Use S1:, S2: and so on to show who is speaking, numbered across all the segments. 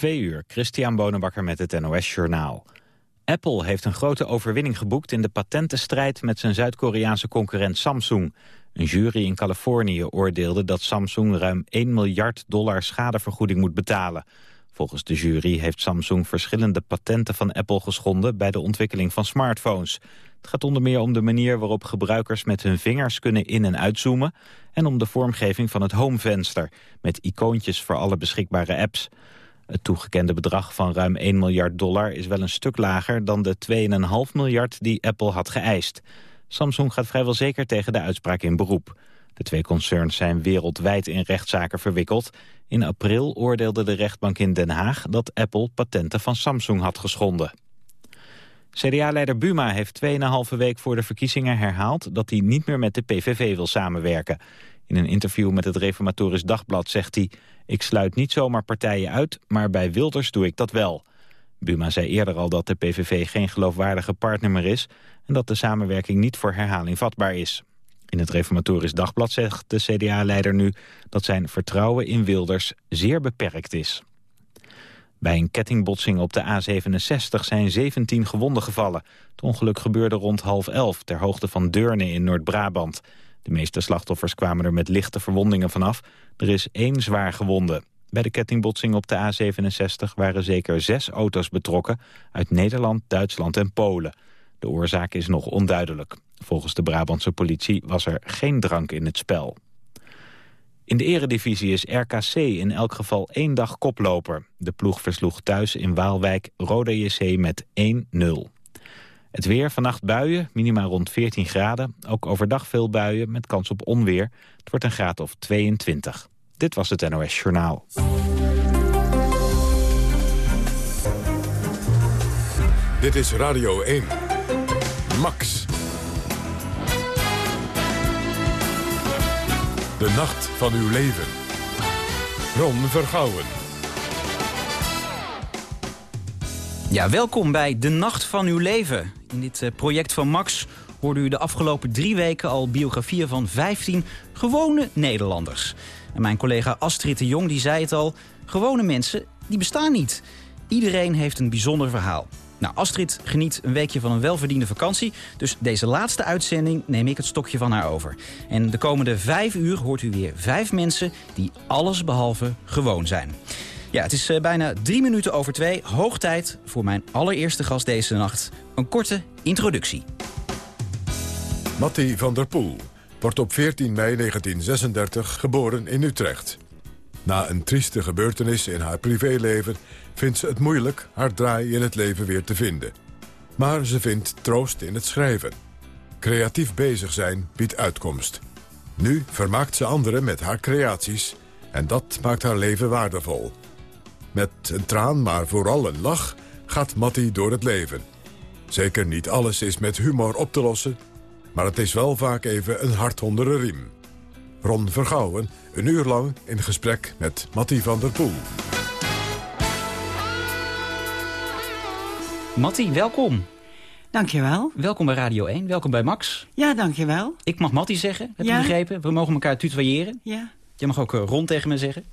S1: Twee uur, Christian Bonenbakker met het NOS Journaal. Apple heeft een grote overwinning geboekt in de patentenstrijd met zijn Zuid-Koreaanse concurrent Samsung. Een jury in Californië oordeelde dat Samsung ruim 1 miljard dollar schadevergoeding moet betalen. Volgens de jury heeft Samsung verschillende patenten van Apple geschonden bij de ontwikkeling van smartphones. Het gaat onder meer om de manier waarop gebruikers met hun vingers kunnen in- en uitzoomen en om de vormgeving van het homevenster met icoontjes voor alle beschikbare apps. Het toegekende bedrag van ruim 1 miljard dollar is wel een stuk lager dan de 2,5 miljard die Apple had geëist. Samsung gaat vrijwel zeker tegen de uitspraak in beroep. De twee concerns zijn wereldwijd in rechtszaken verwikkeld. In april oordeelde de rechtbank in Den Haag dat Apple patenten van Samsung had geschonden. CDA-leider Buma heeft 2,5 week voor de verkiezingen herhaald dat hij niet meer met de PVV wil samenwerken. In een interview met het Reformatorisch Dagblad zegt hij... ik sluit niet zomaar partijen uit, maar bij Wilders doe ik dat wel. Buma zei eerder al dat de PVV geen geloofwaardige partner meer is... en dat de samenwerking niet voor herhaling vatbaar is. In het Reformatorisch Dagblad zegt de CDA-leider nu... dat zijn vertrouwen in Wilders zeer beperkt is. Bij een kettingbotsing op de A67 zijn 17 gewonden gevallen. Het ongeluk gebeurde rond half elf ter hoogte van Deurne in Noord-Brabant. De meeste slachtoffers kwamen er met lichte verwondingen vanaf. Er is één zwaar gewonde. Bij de kettingbotsing op de A67 waren zeker zes auto's betrokken... uit Nederland, Duitsland en Polen. De oorzaak is nog onduidelijk. Volgens de Brabantse politie was er geen drank in het spel. In de eredivisie is RKC in elk geval één dag koploper. De ploeg versloeg thuis in Waalwijk Roda JC met 1-0. Het weer, vannacht buien, minimaal rond 14 graden. Ook overdag veel buien met kans op onweer. Het wordt een graad of 22. Dit was het NOS Journaal.
S2: Dit is Radio 1. Max. De nacht van uw leven. Ron Vergouwen.
S3: Ja, welkom bij De Nacht van Uw Leven. In dit eh, project van Max hoorde u de afgelopen drie weken al biografieën van 15 gewone Nederlanders. En mijn collega Astrid de Jong die zei het al, gewone mensen die bestaan niet. Iedereen heeft een bijzonder verhaal. Nou, Astrid geniet een weekje van een welverdiende vakantie. Dus deze laatste uitzending neem ik het stokje van haar over. En de komende vijf uur hoort u weer vijf mensen die alles behalve gewoon zijn. Ja, het is eh, bijna drie minuten over twee. Hoog tijd voor mijn allereerste gast deze nacht. Een korte introductie.
S2: Matti van der Poel wordt op 14 mei 1936 geboren in Utrecht. Na een trieste gebeurtenis in haar privéleven vindt ze het moeilijk haar draai in het leven weer te vinden. Maar ze vindt troost in het schrijven. Creatief bezig zijn biedt uitkomst. Nu vermaakt ze anderen met haar creaties en dat maakt haar leven waardevol. Met een traan, maar vooral een lach, gaat Matti door het leven. Zeker niet alles is met humor op te lossen, maar het is wel vaak even een hart onder de riem. Ron Vergouwen, een uur lang in gesprek met Matti van der Poel.
S3: Matti, welkom.
S4: Dankjewel.
S3: Welkom bij Radio 1. Welkom bij Max.
S4: Ja, dankjewel.
S3: Ik mag Matti zeggen, heb je
S4: Ja.
S3: begrepen? We mogen elkaar tutoyeren.
S4: Ja,
S3: Je mag ook eh, Ron tegen me zeggen.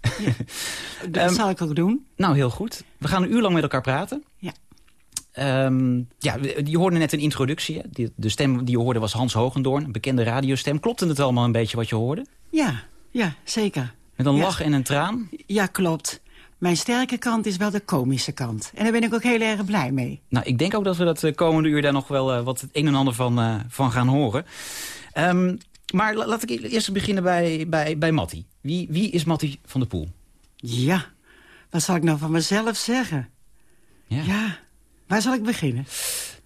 S4: dat
S3: Ehm,
S4: zal ik ook doen.
S3: Nou, heel goed. We gaan een uur lang met elkaar praten.
S4: Ja.
S3: Ehm, ja, je hoorde net een introductie. hè? De stem die je hoorde was Hans Hogendoorn, een bekende radiostem. Klopte het allemaal een beetje wat je hoorde?
S4: Ja, ja, zeker.
S3: Met een
S4: Ja.
S3: lach en een traan?
S4: Ja, klopt. Mijn sterke kant is wel de komische kant. En daar ben ik ook heel erg blij mee.
S3: Nou, ik denk ook dat we dat eh, komende uur daar nog wel eh, wat het een en ander van, van gaan horen. Ehm, maar la- laat ik e- eerst beginnen bij, bij, bij Matti. Wie, wie is Matti van der Poel?
S4: Ja, wat zal ik nou van mezelf zeggen?
S3: Ja.
S4: Ja, waar zal ik beginnen?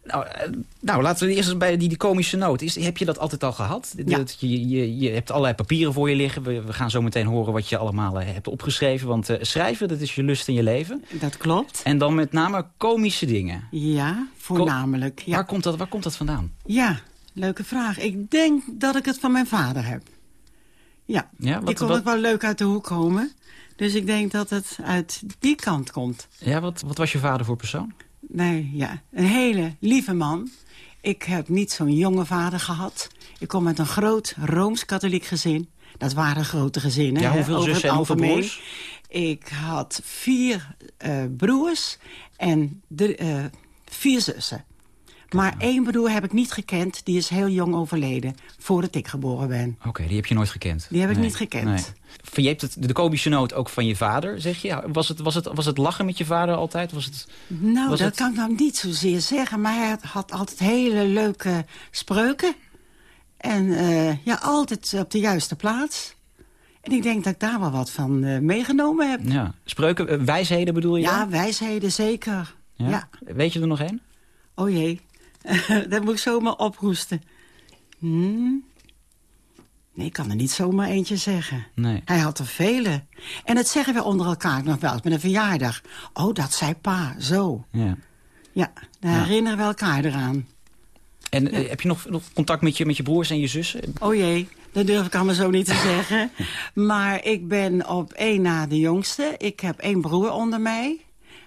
S3: Nou, eh, nou, laten we eerst eens bij die, die komische noot. Is, heb je dat altijd al gehad?
S4: Ja.
S3: Dat je, je, je hebt allerlei papieren voor je liggen. We, we gaan zo meteen horen wat je allemaal eh, hebt opgeschreven. Want eh, schrijven, dat is je lust in je leven.
S4: Dat klopt.
S3: En dan met name komische dingen.
S4: Ja, voornamelijk.
S3: Waar,
S4: Ja,
S3: komt dat, waar komt dat vandaan?
S4: ja leuke vraag. Ik denk dat ik het van mijn vader heb. Ja,
S3: Ja, wat-
S4: die kon
S3: wat-
S4: ook wel leuk uit de hoek komen. Dus ik denk dat het uit die kant komt.
S3: Ja, wat, wat was je vader voor persoon?
S4: Nee, ja, een hele lieve man. Ik heb niet zo'n jonge vader gehad. Ik kom uit een groot Rooms-katholiek gezin. Dat waren grote gezinnen.
S3: Ja, hoeveel zussen en hoeveel broers?
S4: Ik had vier uh, broers en de, uh, vier zussen. Maar één broer heb ik niet gekend. Die is heel jong overleden, voordat ik geboren ben.
S3: Oké, die heb je nooit gekend?
S4: Die heb ik niet gekend.
S3: Nee. Je hebt het, de komische noot ook van je vader, zeg je? Was het, was het, was het lachen met je vader altijd? Was het,
S4: nou, dat kan ik nou niet zozeer zeggen. Maar hij had altijd hele leuke spreuken. En uh, ja, altijd op de juiste plaats. En ik denk dat ik daar wel wat van uh, meegenomen heb.
S3: Ja. Spreuken, uh, wijsheden bedoel je?
S4: Ja,
S3: dan?
S4: wijsheden, zeker. Ja? ja?
S3: Weet je er nog één?
S4: Oh jee. dat moet ik zomaar ophoesten. Hmm. Nee, ik kan er niet zomaar eentje zeggen.
S3: Nee.
S4: Hij had er vele. En dat zeggen we onder elkaar nog wel eens met een verjaardag. Oh, dat zei pa, zo.
S3: Ja.
S4: Ja, daar ja. herinneren we elkaar eraan.
S3: En ja. heb je nog, nog contact met je, met je broers en je zussen?
S4: Oh jee, dat durf ik allemaal zo niet te zeggen. Maar ik ben op één na de jongste. Ik heb één broer onder mij.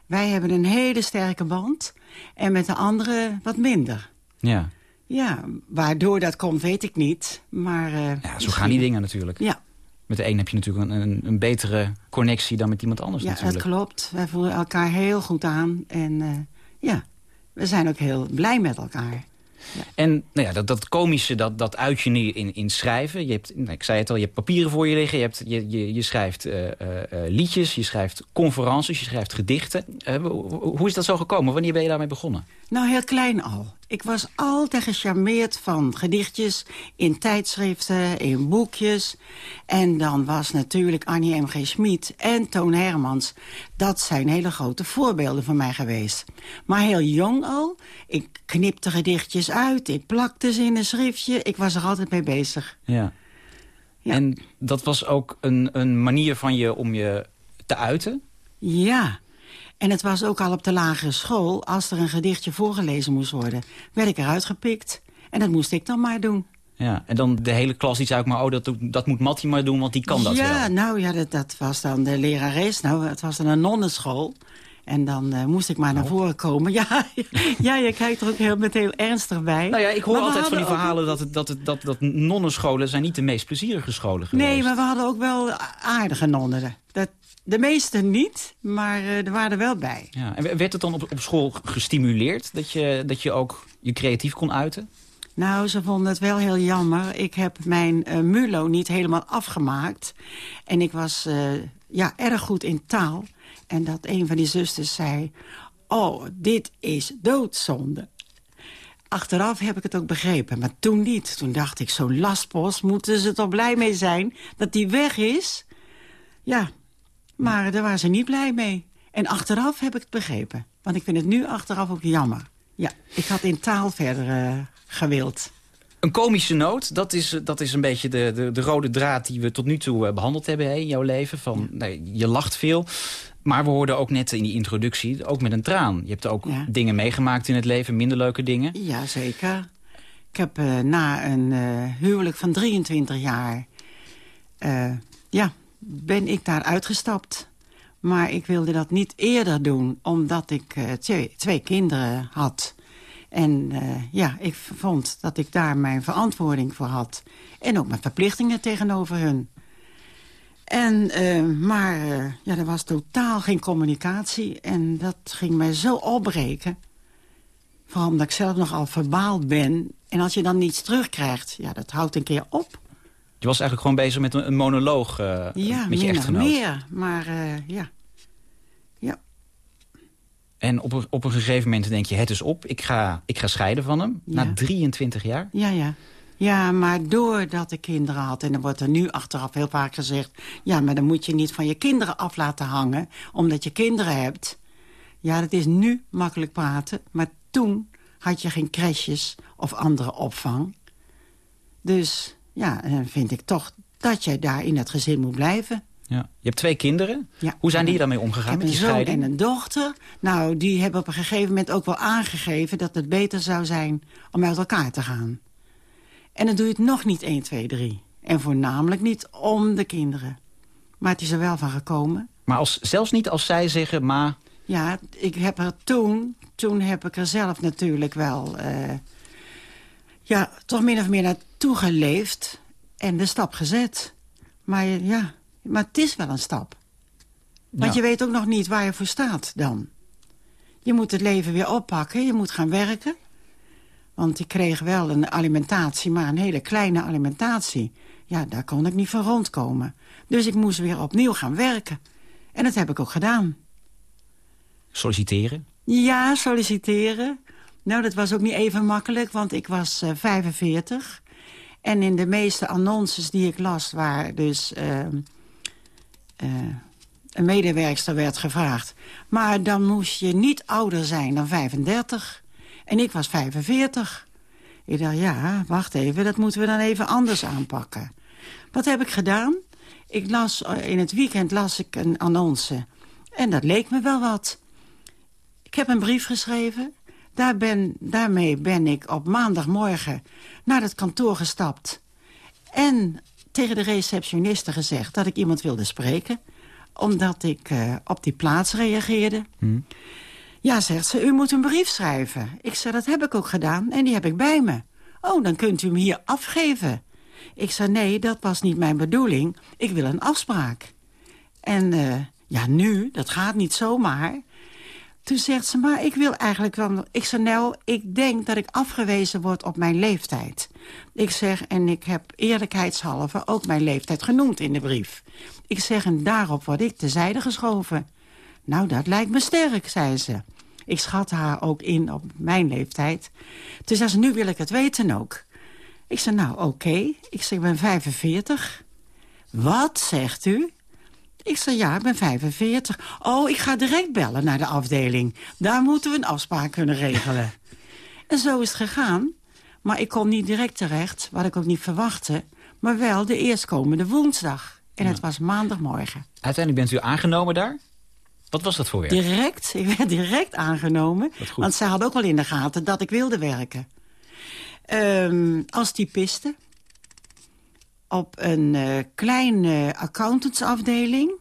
S4: Wij hebben een hele sterke band. En met de andere wat minder.
S3: Ja.
S4: Ja, waardoor dat komt weet ik niet. Maar, uh,
S3: ja, zo misschien... gaan die dingen natuurlijk.
S4: Ja.
S3: Met de een heb je natuurlijk een, een, betere connectie dan met iemand anders
S4: ja,
S3: natuurlijk.
S4: Ja, dat klopt. Wij voelen elkaar heel goed aan. En uh, ja, we zijn ook heel blij met elkaar.
S3: En nou ja, dat, dat komische, dat, dat uit je nu in, in schrijven. Je hebt, nou, ik zei het al, je hebt papieren voor je liggen. Je, hebt, je, je, je schrijft uh, uh, liedjes, je schrijft conferences, je schrijft gedichten. Hoe is dat zo gekomen? Wanneer ben je daarmee begonnen?
S4: Nou, heel klein al. Ik was altijd gecharmeerd van gedichtjes in tijdschriften, in boekjes. En dan was natuurlijk Annie M. G. Schmid en Toon Hermans. Dat zijn hele grote voorbeelden voor mij geweest. Maar heel jong al, ik knipte gedichtjes uit, ik plakte ze in een schriftje. Ik was er altijd mee bezig.
S3: Ja. ja. En dat was ook een, een manier van je om je te uiten?
S4: Ja, en het was ook al op de lagere school, als er een gedichtje voorgelezen moest worden, werd ik eruit gepikt. En dat moest ik dan maar doen.
S3: Ja, en dan de hele klas die zei ook maar, oh, dat, dat moet Mattie maar doen, want die kan dat
S4: ja,
S3: wel.
S4: Ja, nou ja, dat, dat, was dan de lerares. Nou, het was dan een nonnenschool. En dan uh, moest ik maar oh. naar voren komen. Ja, ja, je kijkt er ook heel, met heel ernstig bij.
S3: Nou ja, ik hoor altijd van die verhalen ook... dat, het, dat, het, dat, dat nonnenscholen zijn niet de meest plezierige scholen geweest.
S4: Nee, maar we hadden ook wel aardige nonnen. Dat, de meeste niet, maar uh, er waren er wel bij.
S3: Ja, en werd het dan op, op school gestimuleerd dat je, dat je ook je creatief kon uiten?
S4: Nou, ze vonden het wel heel jammer. Ik heb mijn uh, MULO niet helemaal afgemaakt. En ik was uh, ja, erg goed in taal. En dat een van die zusters zei... Oh, dit is doodzonde. Achteraf heb ik het ook begrepen, maar toen niet. Toen dacht ik, zo'n lastpost, moeten ze toch blij mee zijn... dat die weg is? Ja, maar daar waren ze niet blij mee. En achteraf heb ik het begrepen. Want ik vind het nu achteraf ook jammer. Ja, ik had in taal verder uh, gewild.
S3: Een komische noot, dat is, dat is een beetje de, de, de rode draad die we tot nu toe behandeld hebben hè, in jouw leven. Van, nee, je lacht veel. Maar we hoorden ook net in die introductie, ook met een traan. Je hebt ook ja. dingen meegemaakt in het leven, minder leuke dingen.
S4: Ja, zeker. Ik heb uh, na een uh, huwelijk van 23 jaar... Ja, ben ik daar uitgestapt. Maar ik wilde dat niet eerder doen, omdat ik twee, twee kinderen had. En ja, ik vond dat ik daar mijn verantwoording voor had. En ook mijn verplichtingen tegenover hun. En, uh, maar ja, er was totaal geen communicatie. En dat ging mij zo opbreken. Vooral omdat ik zelf nogal verbaal ben. En als je dan niets terugkrijgt, ja, dat houdt een keer op.
S3: Je was eigenlijk gewoon bezig met een, een monoloog uh,
S4: ja,
S3: met je echtgenoot.
S4: Ja, meer. Maar ja. Ja.
S3: En op een, op een gegeven moment denk je, het is op. Ik ga, ik ga scheiden van hem. Ja. Na 23 jaar.
S4: Ja, ja. Ja, maar doordat ik kinderen had... en dan wordt er nu achteraf heel vaak gezegd... ja, maar dan moet je niet van je kinderen af laten hangen... omdat je kinderen hebt. Ja, dat is nu makkelijk praten. Maar toen had je geen crèches of andere opvang. Dus ja, dan vind ik toch dat jij daar in het gezin moet blijven.
S3: Ja. Je hebt twee kinderen.
S4: Ja.
S3: Hoe zijn die daarmee omgegaan met
S4: die
S3: scheiding?
S4: en een dochter. Nou, die hebben op een gegeven moment ook wel aangegeven... dat het beter zou zijn om uit elkaar te gaan. En dan doe je het nog niet 1, 2, 3. En voornamelijk niet om de kinderen. Maar het is er wel van gekomen.
S3: Maar als, zelfs niet als zij zeggen, maar...
S4: Ja, ik heb er toen... Toen heb ik er zelf natuurlijk wel... Uh, ja, toch min of meer naartoe geleefd. En de stap gezet. Maar ja, maar het is wel een stap. Want
S3: Ja.
S4: je weet ook nog niet waar je voor staat dan. Je moet het leven weer oppakken, je moet gaan werken. Want ik kreeg wel een alimentatie, maar een hele kleine alimentatie. Ja, daar kon ik niet van rondkomen. Dus ik moest weer opnieuw gaan werken. En dat heb ik ook gedaan.
S3: Solliciteren?
S4: Ja, solliciteren. Nou, dat was ook niet even makkelijk, want ik was eh 45. En in de meeste annonces die ik las, waar dus eh, eh, een medewerkster werd gevraagd. Maar dan moest je niet ouder zijn dan 35. En ik was 45. Ik dacht, ja, wacht even, dat moeten we dan even anders aanpakken. Wat heb ik gedaan? Ik las, eh, in het weekend las ik een annonce. En dat leek me wel wat. Ik heb een brief geschreven. Daar ben, daarmee ben ik op maandagmorgen naar het kantoor gestapt. En tegen de receptioniste gezegd dat ik iemand wilde spreken. Omdat ik eh, op die plaats reageerde. Ja, zegt ze, u moet een brief schrijven. Ik zeg, dat heb ik ook gedaan en die heb ik bij me. Oh, dan kunt u hem hier afgeven. Ik zei, nee, dat was niet mijn bedoeling. Ik wil een afspraak. En eh, ja, nu, dat gaat niet zomaar. Toen zegt ze, maar ik wil eigenlijk wel... Ik zei, nou, ik denk dat ik afgewezen word op mijn leeftijd. Ik zeg, en ik heb eerlijkheidshalve ook mijn leeftijd genoemd in de brief. Ik zeg, en daarop word ik tezijde geschoven. Nou, dat lijkt me sterk, zei ze. Ik schat haar ook in op mijn leeftijd. Toen zei ze, nu wil ik het weten ook. Ik zei, nou, oké. Ik zeg, ik ben 45. Wat, zegt u? Ik zei, ja, ik ben 45. Oh, ik ga direct bellen naar de afdeling. Daar moeten we een afspraak kunnen regelen. en zo is het gegaan. Maar ik kom niet direct terecht, wat ik ook niet verwachtte... maar wel de eerstkomende woensdag. En het was maandagmorgen.
S3: Uiteindelijk bent u aangenomen daar? Wat was dat voor werk?
S4: Direct, ik werd direct aangenomen. Want zij had ook wel in de gaten dat ik wilde werken. Ehm, als typiste. Op een eh, kleine accountantsafdeling.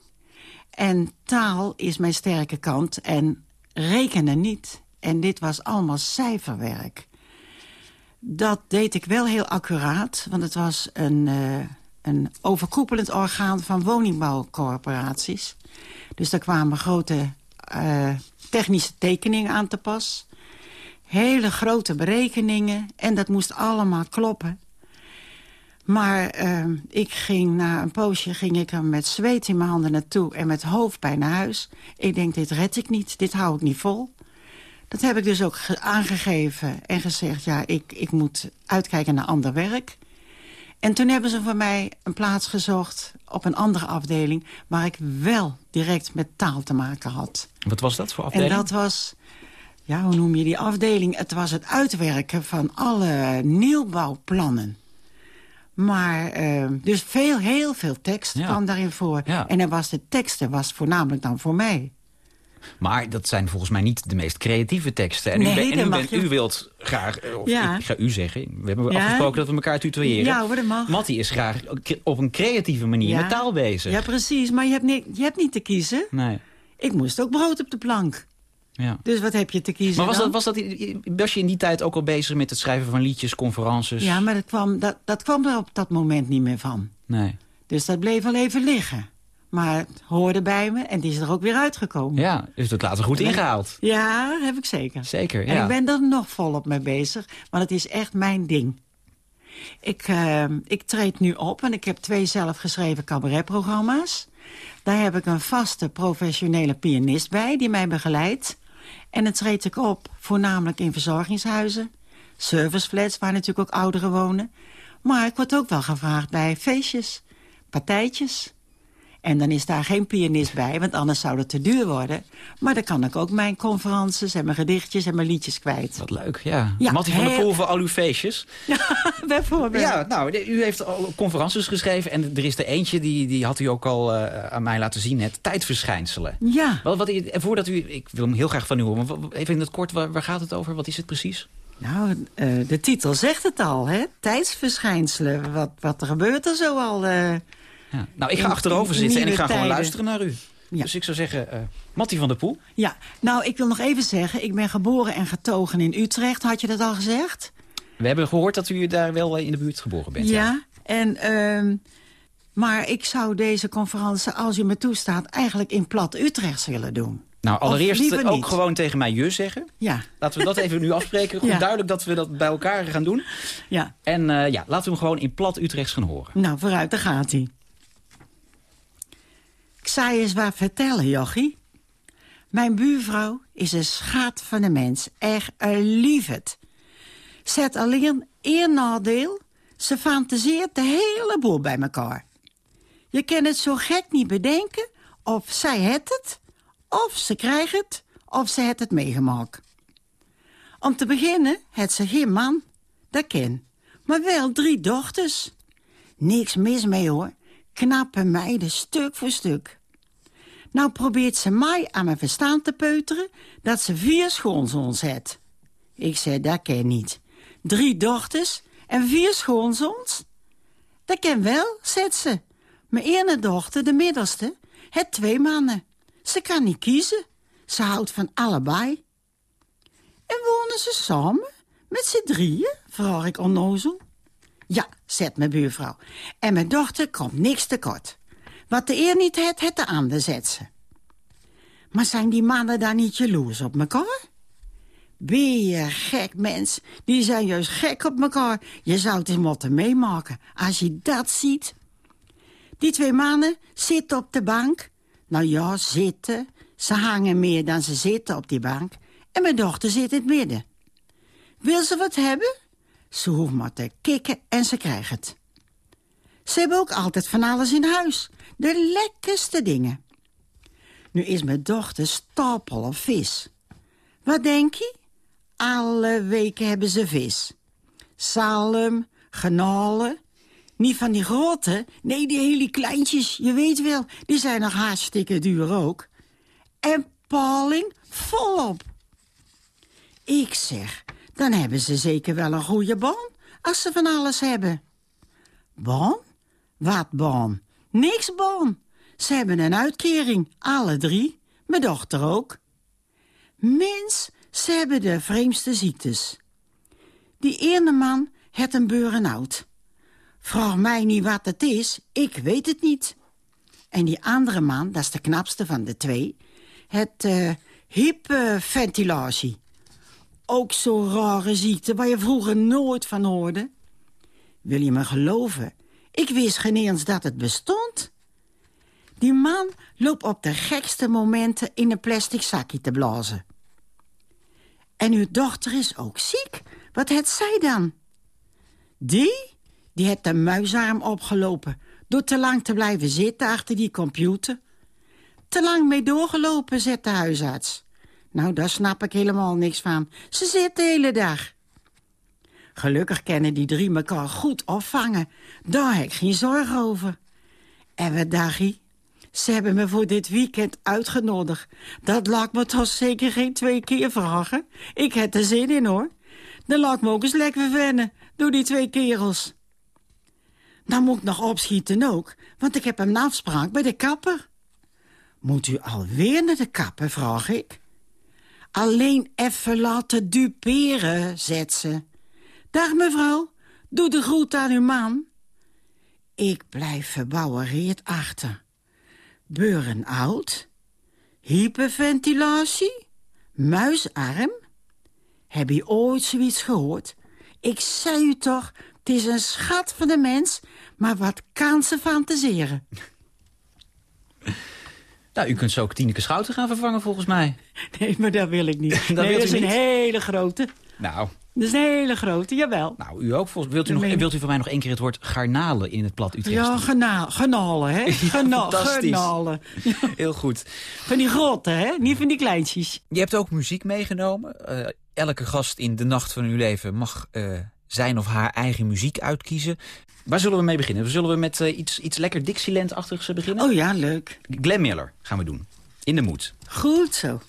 S4: En taal is mijn sterke kant. En rekenen niet. En dit was allemaal cijferwerk. Dat deed ik wel heel accuraat. Want het was een, eh, een overkoepelend orgaan van woningbouwcorporaties. Dus daar kwamen grote eh, technische tekeningen aan te pas. Hele grote berekeningen. En dat moest allemaal kloppen. Maar eh, ik ging na een poosje ging ik er met zweet in mijn handen naartoe... en met hoofdpijn naar huis. Ik denk, dit red ik niet, dit hou ik niet vol. Dat heb ik dus ook ge- aangegeven en gezegd... ja, ik, ik moet uitkijken naar ander werk. En toen hebben ze voor mij een plaats gezocht op een andere afdeling... waar ik wel direct met taal te maken had.
S3: Wat was dat voor afdeling?
S4: En dat was, ja, hoe noem je die afdeling? Het was het uitwerken van alle nieuwbouwplannen. Maar, eh, dus veel, heel veel tekst
S3: Ja.
S4: kwam daarin voor.
S3: Ja.
S4: En dan was de teksten was voornamelijk dan voor mij.
S3: Maar dat zijn volgens mij niet de meest creatieve teksten. En, u, ben- en u,
S4: mag
S3: bent-
S4: je-
S3: u wilt graag, eh, of
S4: Ja.
S3: ik ga u zeggen, we hebben
S4: Ja.
S3: afgesproken dat we elkaar tutoyeren.
S4: Ja, hoor, dat mag.
S3: Mattie is graag op een creatieve manier
S4: Ja.
S3: met taal bezig.
S4: Ja, precies. Maar je hebt, niet, je hebt niet te kiezen.
S3: Nee,
S4: Ik moest ook brood op de plank.
S3: Ja.
S4: Dus wat heb je te kiezen
S3: Maar was,
S4: dan?
S3: dat, was, dat, was je in die tijd ook al bezig met het schrijven van liedjes, conferences?
S4: Ja, maar dat kwam, dat, dat kwam er op dat moment niet meer van.
S3: Nee.
S4: Dus dat bleef wel even liggen. Maar het hoorde bij me en die is er ook weer uitgekomen.
S3: Ja, dus dat later goed ingehaald.
S4: Ja, heb ik zeker.
S3: Zeker,
S4: En
S3: ja.
S4: ik ben er nog volop mee bezig, want het is echt mijn ding. Ik, eh, ik treed nu op en ik heb twee zelfgeschreven cabaretprogramma's. Daar heb ik een vaste professionele pianist bij die mij begeleidt. En dan treed ik op, voornamelijk in verzorgingshuizen. Serviceflats, waar natuurlijk ook ouderen wonen. Maar ik word ook wel gevraagd bij feestjes, partijtjes. En dan is daar geen pianist bij, want anders zou het te duur worden. Maar dan kan ik ook mijn conferences en mijn gedichtjes en mijn liedjes kwijt.
S3: Wat leuk, ja.
S4: Ja,
S3: Mattie van der
S4: heel-
S3: Poel voor al uw feestjes.
S4: Bijvoorbeeld.
S3: Ja, nou, de- u heeft al conferences geschreven. En er is er eentje, die, die had u ook al eh, aan mij laten zien. Het tijdverschijnselen.
S4: Ja.
S3: Wat, wat, en voordat u, ik wil hem heel graag van u horen. even in het kort, waar, waar gaat het over? Wat is het precies?
S4: Nou, eh, de titel zegt het al, hè? Tijdsverschijnselen. Wat, wat er gebeurt er zo al? eh,
S3: Ja. Nou, ik ga achterover zitten en ik ga gewoon luisteren naar u.
S4: Ja.
S3: Dus ik zou zeggen, eh Mattie van der Poel.
S4: Ja, nou, ik wil nog even zeggen... ik ben geboren en getogen in Utrecht. Had je dat al gezegd?
S3: We hebben gehoord dat u daar wel eh, in de buurt geboren bent.
S4: Ja. En ehm, Maar ik zou deze conferentie, als u me toestaat... eigenlijk in plat Utrechts willen doen.
S3: Nou, allereerst ook gewoon tegen mij je zeggen.
S4: Ja,
S3: Laten we dat even nu afspreken. Goed
S4: Ja.
S3: duidelijk dat we dat bij elkaar gaan doen.
S4: ja.
S3: En eh, ja, laten we hem gewoon in plat Utrechts gaan horen.
S4: Nou, vooruit, daar gaat hij. Je eens wat vertellen, jochie. Mijn buurvrouw is een schat van een mens. Echt een liefhet. Zet alleen één nadeel. Ze fantaseert de hele boel bij elkaar. Je kan het zo gek niet bedenken of zij het het, of ze krijgt het, of ze het het meegemaakt. Om te beginnen het ze geen man, dat ken. Maar wel drie dochters. Niks mis mee hoor. Knappe meiden, stuk voor stuk. Nou probeert ze mij aan mijn verstaan te peuteren... dat ze vier schoonzoons heeft. Ik zei, dat ken niet. Drie dochters en vier schoonzoons? Dat ken wel, zegt ze. Mijn ene dochter, de middelste, heeft twee mannen. Ze kan niet kiezen. Ze houdt van allebei. En wonen ze samen? Met z'n drieën? Vraag ik onnozel. Ja, zegt mijn buurvrouw. En mijn dochter komt niks tekort. Wat de een niet heeft, het de ander, zet ze. Maar zijn die mannen daar niet jaloers op elkaar? Ben je gek, mens? Die zijn juist gek op elkaar. Je zou het eens moeten meemaken als je dat ziet. Die twee mannen zitten op de bank. Nou ja, zitten. Ze hangen meer dan ze zitten op die bank. En mijn dochter zit in het midden. Wil ze wat hebben? Ze hoeft maar te kikken en ze krijgt het. Ze hebben ook altijd van alles in huis. De lekkerste dingen. Nu is mijn dochter stapel of vis. Wat denk je? Alle weken hebben ze vis. Salm, genalen. Niet van die grote, nee, die hele kleintjes. Je weet wel, die zijn nog hartstikke duur ook. En paling volop. Ik zeg, dan hebben ze zeker wel een goede baan... als ze van alles hebben. Baan? Wat baan? Niks baan. Ze hebben een uitkering, alle drie. Mijn dochter ook. Mens, ze hebben de vreemdste ziektes. Die ene man heeft een burn-out. Vraag mij niet wat het is, ik weet het niet. En die andere man, dat is de knapste van de twee... het eh hyperventilatie. Ook zo'n rare ziekte waar je vroeger nooit van hoorde. Wil je me geloven? Ik wist geen eens dat het bestond. Die man loopt op de gekste momenten in een plastic zakje te blazen. En uw dochter is ook ziek? Wat heeft zij dan? Die? Die heeft de muisarm opgelopen... door te lang te blijven zitten achter die computer. Te lang mee doorgelopen, zegt de huisarts. Nou, daar snap ik helemaal niks van. Ze zit de hele dag. Gelukkig kennen die drie elkaar goed opvangen. Daar heb ik geen zorg over. En wat dacht? Ze hebben me voor dit weekend uitgenodigd. Dat laat me toch zeker geen twee keer vragen. Ik heb er zin in, hoor. Dan laat me ook eens lekker wennen door die twee kerels. Dan moet ik nog opschieten ook, want ik heb een afspraak bij de kapper. Moet u alweer naar de kapper, vraag ik. Alleen even laten duperen, zet ze. Dag mevrouw, doe de groet aan uw man. Ik blijf verbouwereerd achter. Burn-out? Hyperventilatie? Muisarm? Heb je ooit zoiets gehoord? Ik zei u toch, het is een schat van de mens... maar wat kan ze fantaseren?
S3: Nou, u kunt zo ook Tineke Schouten gaan vervangen volgens mij.
S4: Nee, maar dat wil ik niet.
S3: Dat
S4: nee, dat is
S3: u
S4: een
S3: niet?
S4: hele grote.
S3: Nou,
S4: Dat is een hele grote, jawel.
S3: nou u ook. Volgens, wilt, u nog, wilt u van mij nog één keer het woord garnalen in het plat Utrecht?
S4: Ja, gena genalen, hè? Genalen.
S3: Heel goed.
S4: Van die grote, hè? Niet van die kleintjes.
S3: Je hebt ook muziek meegenomen. Eh, elke gast in de nacht van uw leven mag eh, zijn of haar eigen muziek uitkiezen. Waar zullen we mee beginnen? Zullen we met eh, iets, iets lekker Dixieland-achtigs beginnen?
S4: Oh ja, leuk.
S3: Glenn Miller gaan we doen. In de moed.
S4: Goed zo.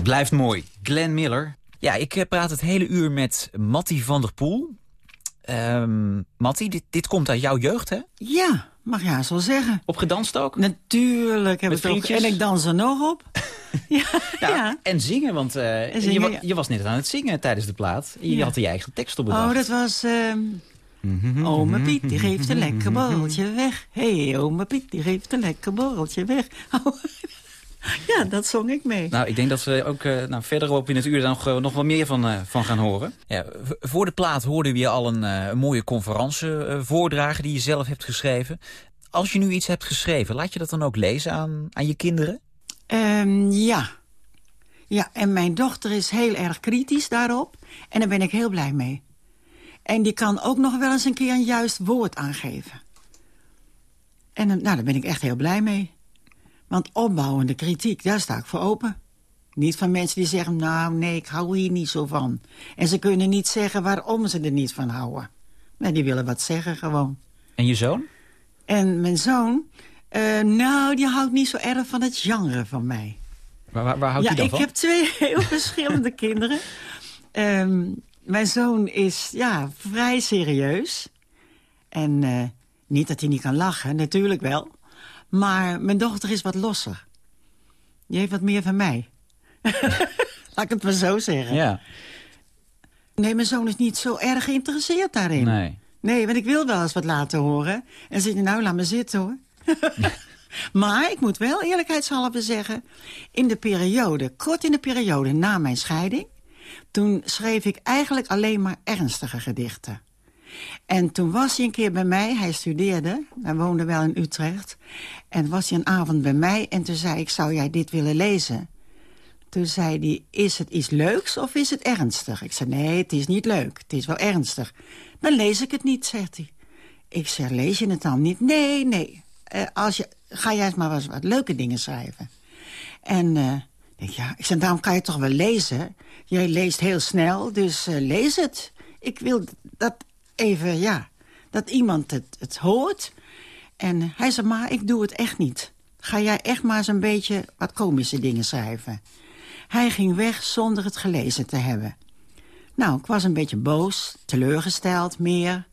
S3: Het blijft mooi. Glenn Miller. Ja, ik eh, praat het hele uur met Matty van der Poel. Um, Matty, dit, dit komt uit jouw jeugd, hè?
S4: Ja, mag jij zo zeggen.
S3: Op gedanst ook?
S4: Natuurlijk. Heb
S3: Met
S4: ik
S3: vriendjes?
S4: en ik dans er nog op. ja, ja.
S3: En zingen, want eh,
S4: En zingen,
S3: je, wa-
S4: ja.
S3: je was net aan het zingen tijdens de plaat. Je
S4: Ja.
S3: had je eigen tekst op bedacht.
S4: Oh, dat was... ehm
S3: Mhm.
S4: Ome Piet, die geeft een lekker borreltje weg. Hé, hey, ome Piet, die geeft een lekker borreltje weg. Oh, ja, dat zong ik mee.
S3: Nou, ik denk dat we ook uh, nou, verderop in het uur daar nog, uh, nog wel meer van, uh, van gaan horen. Ja, voor de plaat hoorden we je al een, een mooie conferentie voordragen die je zelf hebt geschreven. Als je nu iets hebt geschreven, laat je dat dan ook lezen aan, aan je kinderen?
S4: Um, ja. Ja, en mijn dochter is heel erg kritisch daarop. En daar ben ik heel blij mee. En die kan ook nog wel eens een keer een juist woord aangeven. En nou, daar ben ik echt heel blij mee. Want opbouwende kritiek, daar sta ik voor open. Niet van mensen die zeggen, nou nee, ik hou hier niet zo van. En ze kunnen niet zeggen waarom ze er niet van houden. Nee, die willen wat zeggen gewoon.
S3: En je zoon?
S4: En mijn zoon, uh, nou, die houdt niet zo erg van het genre van mij.
S3: Waar, waar, waar houdt
S4: ja,
S3: hij dan
S4: ik
S3: van?
S4: heb twee heel verschillende kinderen. Um, mijn zoon is ja, vrij serieus. En uh, niet dat hij niet kan lachen, natuurlijk wel. Maar mijn dochter is wat losser. Die heeft wat meer van mij. Laat ik het maar zo zeggen.
S3: Ja.
S4: Nee, mijn zoon is niet zo erg geïnteresseerd daarin.
S3: Nee.
S4: Nee, want ik wil wel eens wat laten horen. En zit je nou, laat me zitten hoor. maar ik moet wel eerlijkheidshalve zeggen... in de periode, kort in de periode na mijn scheiding... toen schreef ik eigenlijk alleen maar ernstige gedichten. En toen was hij een keer bij mij, hij studeerde, hij woonde wel in Utrecht... en was hij een avond bij mij en toen zei ik, zou jij dit willen lezen? Toen zei hij, is het iets leuks of is het ernstig? Ik zei, nee, het is niet leuk, het is wel ernstig. Dan lees ik het niet, zegt hij. Ik zeg, lees je het dan niet? Nee, nee, uh, als je, ga jij eens maar wat, leuke dingen schrijven. En uh, ja, ik zei, daarom kan je toch wel lezen? Jij leest heel snel, dus uh, lees het. Ik wil dat even, ja, dat iemand het, het hoort. En hij zei, maar ik doe het echt niet. Ga jij echt maar een beetje wat komische dingen schrijven. Hij ging weg zonder het gelezen te hebben. Nou, ik was een beetje boos, teleurgesteld, meer.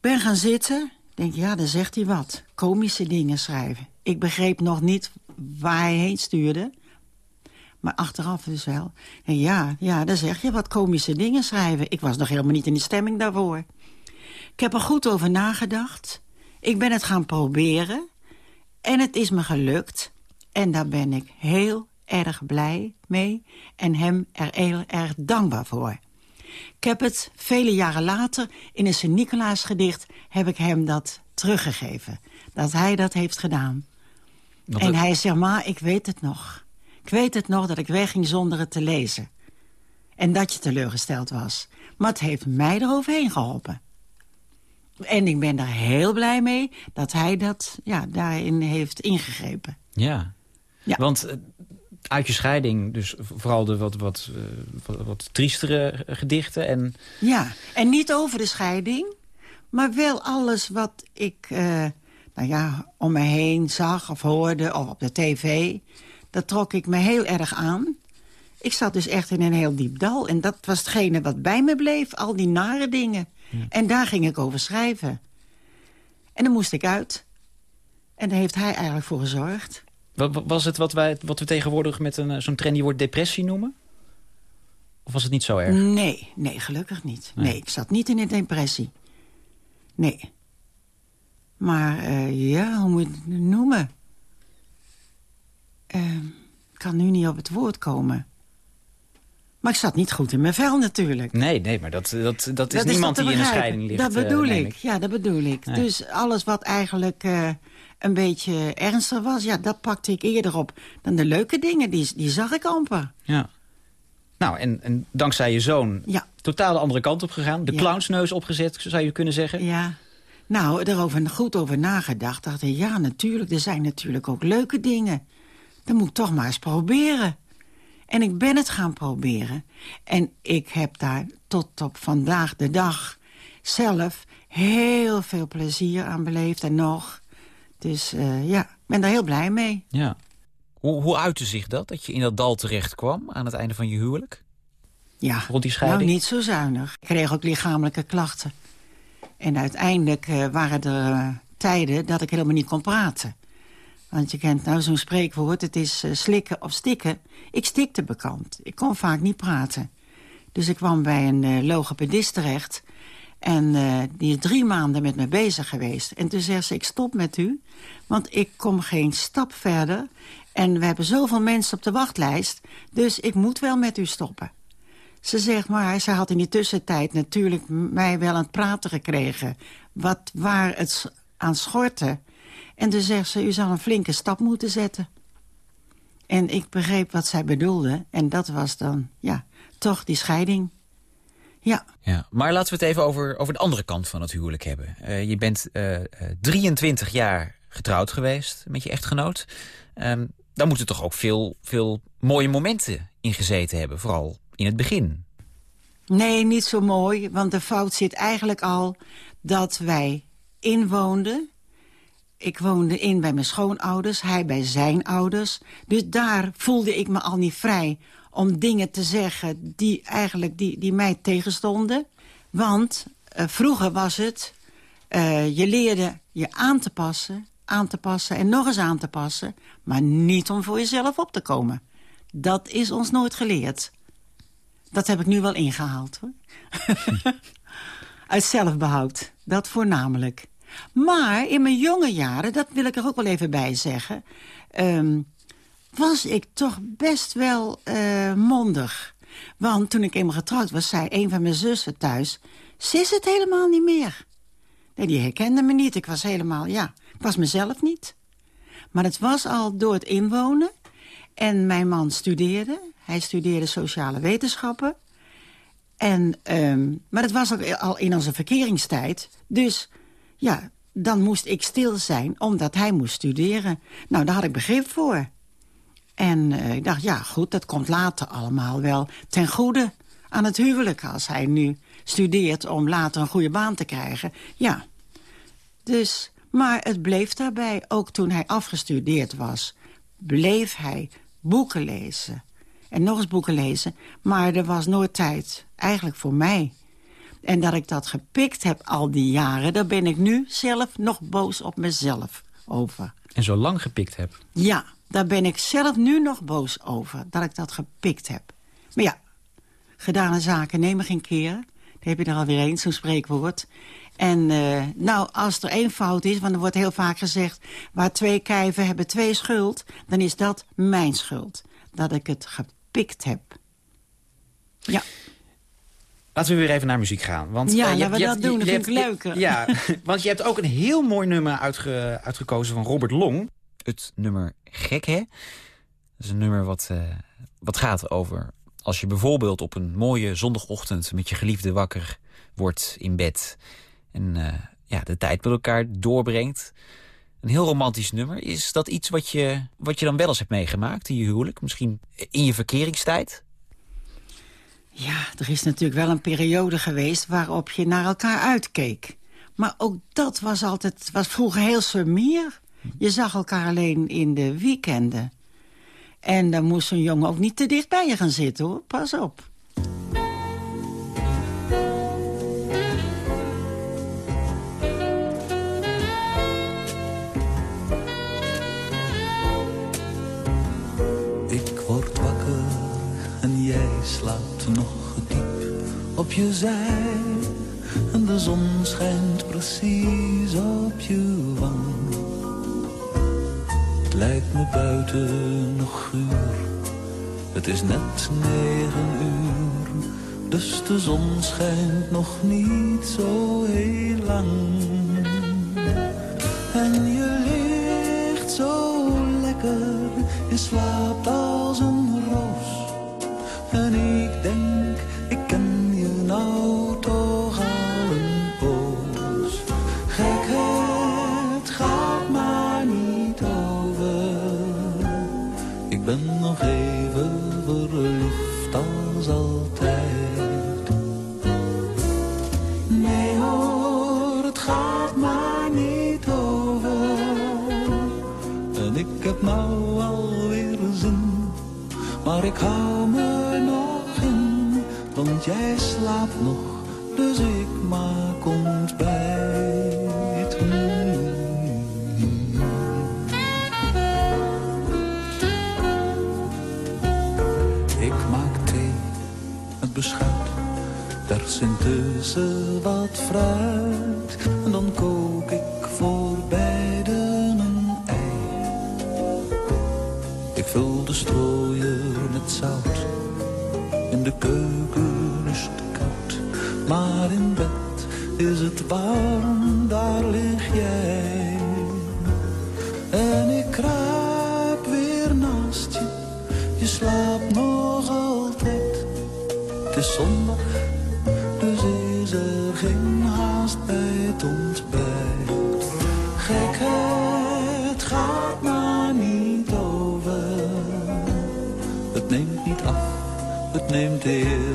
S4: Ben gaan zitten. Denk, ja, dan zegt hij wat. Komische dingen schrijven. Ik begreep nog niet waar hij heen stuurde. Maar achteraf dus wel. En ja, ja, dan zeg je wat komische dingen schrijven. Ik was nog helemaal niet in de stemming daarvoor. Ik heb er goed over nagedacht. Ik ben het gaan proberen. En het is me gelukt. En daar ben ik heel erg blij mee. En hem er heel erg dankbaar voor. Ik heb het vele jaren later in een Sint-Nicolaas gedicht... heb ik hem dat teruggegeven. Dat hij dat heeft gedaan. En
S3: het-
S4: hij zegt, maar ik weet het nog. Ik weet het nog dat ik wegging zonder het te lezen. En dat je teleurgesteld was. Maar het heeft mij eroverheen geholpen. En ik ben daar heel blij mee dat hij dat ja, daarin heeft ingegrepen.
S3: Ja.
S4: Ja.
S3: Want eh, uit je scheiding, dus vooral de wat, wat, eh, wat, wat triestere gedichten. En
S4: Ja, en niet over de scheiding, maar wel alles wat ik eh, nou ja, om me heen zag of hoorde of op de tv. Dat trok ik me heel erg aan. Ik zat dus echt in een heel diep dal. En dat was hetgene wat bij me bleef, al die nare dingen. En daar ging ik over schrijven. En dan moest ik uit. En daar heeft hij eigenlijk voor gezorgd.
S3: wa- wa- was het wat, wij, wat we tegenwoordig met eh, zo'n trendy woord depressie noemen? Of was het niet zo erg?
S4: Nee, nee, gelukkig niet.
S3: Nee.
S4: Nee, ik zat niet in een depressie. Nee. Maar eh, ja, hoe moet je het noemen? Ik kan nu niet op het woord komen. Maar ik zat niet goed in mijn vel natuurlijk.
S3: Nee, nee, maar dat, dat, dat is
S4: Dat
S3: niemand die in een scheiding ligt.
S4: Dat
S3: eh,
S4: bedoel ik. Ja, dat bedoel ik. Dus alles wat eigenlijk eh, een beetje ernstig was... ja, dat pakte ik eerder op dan de leuke dingen. Die, die zag ik amper.
S3: Ja. Nou, en, en dankzij je zoon
S4: Ja.
S3: totaal de andere kant op gegaan. De
S4: Ja.
S3: clownsneus opgezet, zou je kunnen zeggen.
S4: Ja. Nou, erover goed over nagedacht. Dacht ik, ja, natuurlijk, er zijn natuurlijk ook leuke dingen. Dat moet ik toch maar eens proberen. En ik ben het gaan proberen. En ik heb daar tot op vandaag de dag zelf heel veel plezier aan beleefd en nog. Dus eh, ja, ik ben daar heel blij mee.
S3: Ja. Hoe Hoe, uitte zich dat, dat je in dat dal terecht kwam aan het einde van je huwelijk?
S4: Ja,
S3: Rond die scheiding?
S4: nou niet zo zuinig. Ik kreeg ook lichamelijke klachten. En uiteindelijk eh, waren er eh, tijden dat ik helemaal niet kon praten. Want je kent nou zo'n spreekwoord, het is eh, slikken of stikken. Ik stikte bekend. Ik kon vaak niet praten. Dus ik kwam bij een eh, logopedist terecht. En eh, die is drie maanden met me bezig geweest. En toen zegt ze, ik stop met u, want ik kom geen stap verder. En we hebben zoveel mensen op de wachtlijst, dus ik moet wel met u stoppen. Ze zegt maar, ze had in die tussentijd natuurlijk mij wel aan het praten gekregen. Wat, waar het aan schortte. En toen zegt ze, u zal een flinke stap moeten zetten. En ik begreep wat zij bedoelde. En dat was dan, ja, toch die scheiding. Ja,
S3: Ja, maar laten we het even over, over de andere kant van het huwelijk hebben. Eh, je bent eh, eh, 23 jaar getrouwd geweest met je echtgenoot. Ehm daar moeten toch ook veel, veel mooie momenten in gezeten hebben. Vooral in het begin.
S4: Nee, niet zo mooi, want de fout zit eigenlijk al dat wij inwoonden. Ik woonde in bij mijn schoonouders, hij bij zijn ouders. Dus daar voelde ik me al niet vrij om dingen te zeggen die eigenlijk die, die mij tegenstonden. Want eh, vroeger was het, eh, je leerde je aan te passen, aan te passen en nog eens aan te passen. Maar niet om voor jezelf op te komen. Dat is ons nooit geleerd. Dat heb ik nu wel ingehaald, hoor. Uit zelfbehoud, dat voornamelijk. Maar in mijn jonge jaren, dat wil ik er ook wel even bij zeggen... ehm, was ik toch best wel eh, mondig. Want toen ik eenmaal getrouwd was, zei een van mijn zussen thuis... ze is het helemaal niet meer. Nee, die herkende me niet. Ik was helemaal, ja, ik was mezelf niet. Maar het was al door het inwonen. En mijn man studeerde. Hij studeerde sociale wetenschappen. En, ehm, maar het was ook al in onze verkeringstijd. Dus ja, dan moest ik stil zijn omdat hij moest studeren. Nou, daar had ik begrip voor. En eh, ik dacht, ja goed, dat komt later allemaal wel ten goede aan het huwelijk. Als hij nu studeert om later een goede baan te krijgen. Ja, dus, maar het bleef daarbij. Ook toen hij afgestudeerd was, bleef hij boeken lezen. En nog eens boeken lezen. Maar er was nooit tijd, eigenlijk voor mij. En dat ik dat gepikt heb al die jaren... daar ben ik nu zelf nog boos op mezelf over.
S3: En zo lang gepikt heb.
S4: Ja, daar ben ik zelf nu nog boos over, dat ik dat gepikt heb. Maar ja, gedane zaken nemen geen keer. Dan heb je er alweer eens, zo'n spreekwoord. En eh, nou, als er één fout is, want er wordt heel vaak gezegd... waar twee kijven hebben twee schuld, dan is dat mijn schuld. Dat ik het gepikt heb. Ja.
S3: Laten we weer even naar muziek gaan. Want,
S4: Ja,
S3: eh, je
S4: laten we
S3: je
S4: dat doen,
S3: je
S4: dat vind ik leuker.
S3: Ja, want je hebt ook een heel mooi nummer uitge- uitgekozen van Robert Long. Het nummer Gek, hè? Dat is een nummer wat, eh, wat gaat over... als je bijvoorbeeld op een mooie zondagochtend... met je geliefde wakker wordt in bed... en eh, ja, de tijd met elkaar doorbrengt. Een heel romantisch nummer. Is dat iets wat je, wat je dan wel eens hebt meegemaakt in je huwelijk? Misschien in je verkeringstijd?
S4: Ja, er is natuurlijk wel een periode geweest waarop je naar elkaar uitkeek. Maar ook dat was altijd, was vroeger heel sumier. Je zag elkaar alleen in de weekenden. En dan moest zo'n jongen ook niet te dicht bij je gaan zitten, hoor. Pas op.
S5: je zij. En de zon schijnt precies op je wang. Het lijkt me buiten nog guur. Het is net negen uur. Dus de zon schijnt nog niet zo heel lang. Je slaapt nog altijd. Het is zondag, dus is er geen haast bij het ontbijt. Gekheid gaat maar niet over. Het neemt niet af, het neemt eerder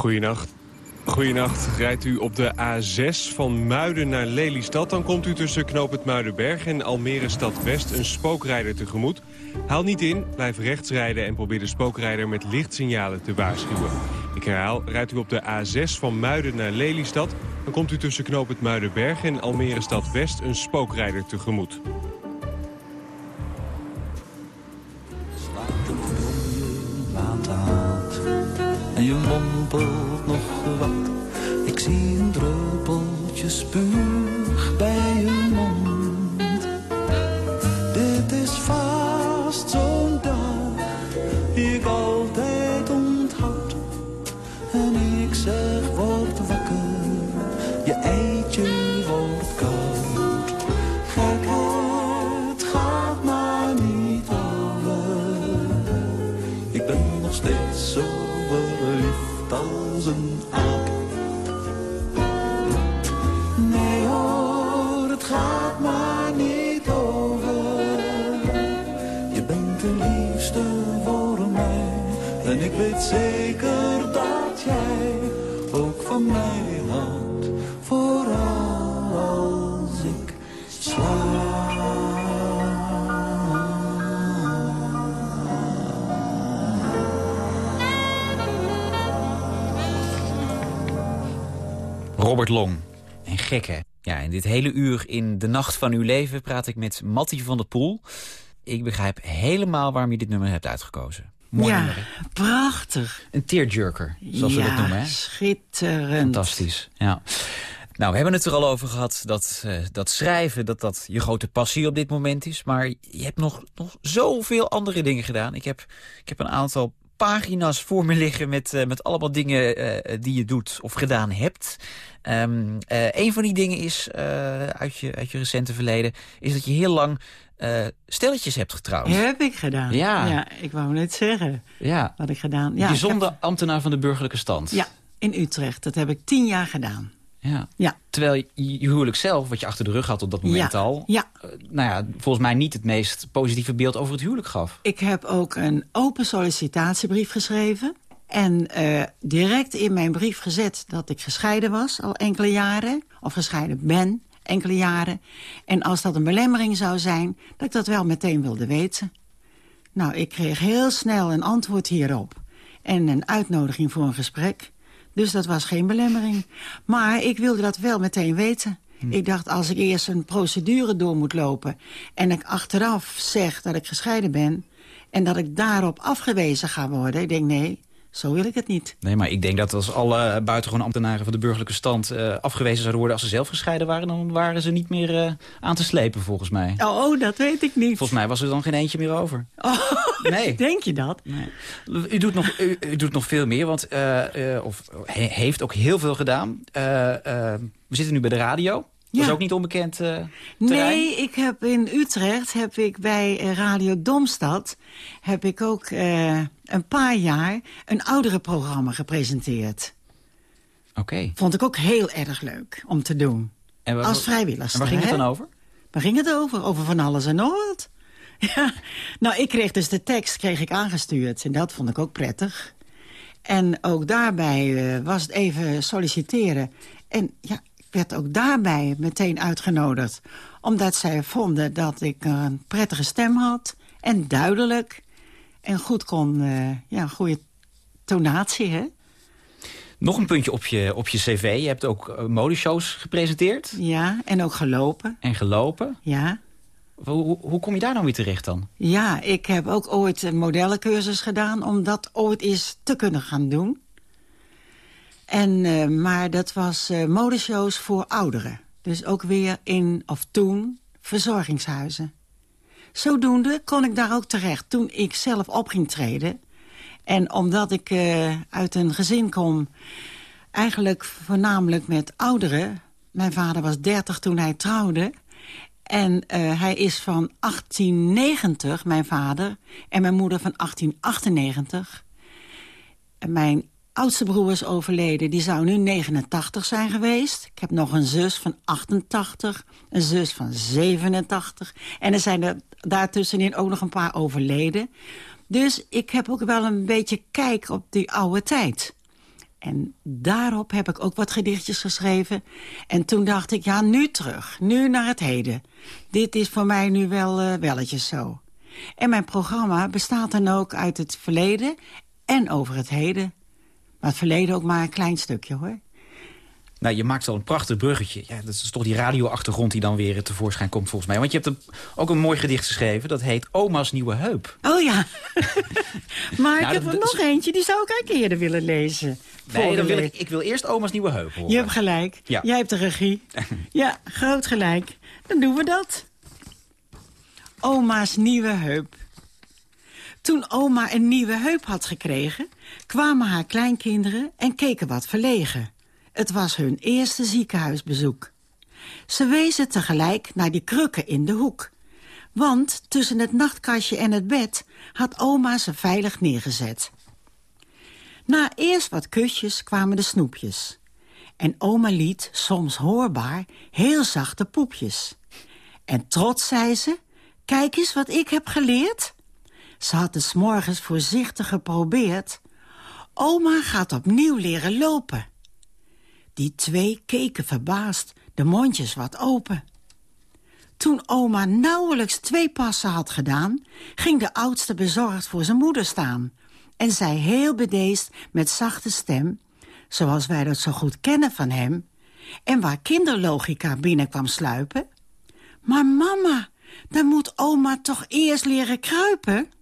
S6: Goedenacht. Goedenacht. Rijdt u op de A6 van Muiden naar Lelystad... dan komt u tussen Knoop het Muidenberg en Almere Stad West een spookrijder tegemoet. Haal niet in, blijf rechts rijden en probeer de spookrijder met lichtsignalen te waarschuwen. Ik herhaal, rijdt u op de A6 van Muiden naar Lelystad... dan komt u tussen Knoop het Muidenberg en Almere Stad West een spookrijder tegemoet.
S5: Je mompelt nog
S3: Robert Long. En gek, hè? Ja, in dit hele uur in De Nacht van Uw Leven praat ik met Mattie van der Poel. Ik begrijp helemaal waarom je dit nummer hebt uitgekozen. Mooi
S4: ja,
S3: nummer,
S4: prachtig.
S3: Een tearjerker, zoals we
S4: ja,
S3: dat noemen, hè?
S4: schitterend.
S3: Fantastisch, ja. Nou, we hebben het er al over gehad dat, eh, dat schrijven, dat dat je grote passie op dit moment is. Maar je hebt nog, nog zoveel andere dingen gedaan. Ik heb, ik heb een aantal pagina's voor me liggen met, uh, met allemaal dingen uh, die je doet of gedaan hebt. Um, een van die dingen is, uit, je, uit je recente verleden, is dat je heel lang stelletjes hebt getrouwd.
S4: Heb ik gedaan. Ja. ja ik wou net zeggen ja. wat ik gedaan.
S3: Ja, Bijzonder heb... ambtenaar van de burgerlijke stand.
S4: Ja, in Utrecht. Dat heb ik tien jaar gedaan.
S3: Ja. ja. Terwijl je huwelijk zelf, wat je achter de rug had op dat moment al...
S4: Ja.
S3: Uh, nou ja, volgens mij niet het meest positieve beeld over het huwelijk gaf.
S4: Ik heb ook een open sollicitatiebrief geschreven. En uh, direct in mijn brief gezet dat ik gescheiden was al enkele jaren. Of gescheiden ben enkele jaren. En als dat een belemmering zou zijn, dat ik dat wel meteen wilde weten. Nou, ik kreeg heel snel een antwoord hierop. En een uitnodiging voor een gesprek. Dus dat was geen belemmering. Maar ik wilde dat wel meteen weten. Hm. Ik dacht, als ik eerst een procedure door moet lopen... en ik achteraf zeg dat ik gescheiden ben... en dat ik daarop afgewezen ga worden... ik denk, nee, zo wil ik het niet.
S3: Nee, maar ik denk dat als alle buitengewoon ambtenaren van de burgerlijke stand... Uh, afgewezen zouden worden als ze zelf gescheiden waren... dan waren ze niet meer uh, aan te slepen, volgens mij.
S4: Oh, oh, dat weet ik niet.
S3: Volgens mij was er dan geen eentje meer over.
S4: Oh, nee. denk je dat? Nee.
S3: U, doet nog, u, u, doet nog veel meer, want uh, of he, heeft ook heel veel gedaan. we zitten nu bij de radio. Dat is ook niet onbekend uh,
S4: Nee, ik heb in Utrecht, heb ik bij Radio Domstad... heb ik ook uh, een paar jaar een oudere programma gepresenteerd.
S3: Oké.
S4: Vond ik ook heel erg leuk om te doen. En als vrijwilliger.
S3: En waar ging het dan over?
S4: Waar ging het over? Over van alles en nog wat. Ja, nou, ik kreeg dus de tekst kreeg ik aangestuurd. En dat vond ik ook prettig. En ook daarbij uh, was het even solliciteren. En ja, werd ook daarbij meteen uitgenodigd. Omdat zij vonden dat ik een prettige stem had. En duidelijk. En goed kon, uh, ja, goede tonatie, hè?
S3: Nog een puntje op je, op je cv. Je hebt ook uh, modeshows gepresenteerd.
S4: Ja, en ook gelopen.
S3: En gelopen.
S4: Ja.
S3: Hoe, hoe, kom je daar nou weer terecht dan?
S4: Ja, ik heb ook ooit een modellencursus gedaan... om dat ooit eens te kunnen gaan doen. En, uh, maar dat was uh, modeshows voor ouderen. Dus ook weer in, of toen, verzorgingshuizen. Zodoende kon ik daar ook terecht toen ik zelf op ging treden. En omdat ik uh, uit een gezin kom, eigenlijk voornamelijk met ouderen... mijn vader was 30 toen hij trouwde... En hij is van 1890, mijn vader, en mijn moeder van 1898. En mijn oudste broer is overleden. Die zou nu 89 zijn geweest. Ik heb nog een zus van 88, een zus van 87. En er zijn er daartussenin ook nog een paar overleden. Dus ik heb ook wel een beetje kijk op die oude tijd. En daarop heb ik ook wat gedichtjes geschreven. En toen dacht ik, ja, nu terug. Nu naar het heden. Dit is voor mij nu wel uh, welletjes zo. En mijn programma bestaat dan ook uit het verleden en over het heden. Maar het verleden ook maar een klein stukje, hoor.
S3: Nou, je maakt al een prachtig bruggetje. Ja, dat is toch die radioachtergrond die dan weer tevoorschijn komt volgens mij. Want je hebt een, ook een mooi gedicht geschreven. Dat heet Oma's Nieuwe Heup.
S4: Oh ja. maar nou, ik heb er nog eentje. Die zou ik eigenlijk eerder willen lezen.
S3: Nee, dan wil ik, ik wil eerst Oma's Nieuwe Heup horen.
S4: Je hebt gelijk. Ja. Jij hebt de regie. ja, groot gelijk. Dan doen we dat. Oma's Nieuwe Heup. Toen oma een nieuwe heup had gekregen... kwamen haar kleinkinderen en keken wat verlegen. Het was hun eerste ziekenhuisbezoek. Ze wezen tegelijk naar die krukken in de hoek. Want tussen het nachtkastje en het bed had oma ze veilig neergezet. Na eerst wat kusjes kwamen de snoepjes. En oma liet, soms hoorbaar, heel zachte poepjes. En trots zei ze, kijk eens wat ik heb geleerd. Ze had het morgens voorzichtig geprobeerd. Oma gaat opnieuw leren lopen. Die twee keken verbaasd, de mondjes wat open. Toen oma nauwelijks twee passen had gedaan... ging de oudste bezorgd voor zijn moeder staan... en zei heel bedeesd met zachte stem... zoals wij dat zo goed kennen van hem... en waar kinderlogica binnen kwam sluipen... Maar mama, dan moet oma toch eerst leren kruipen?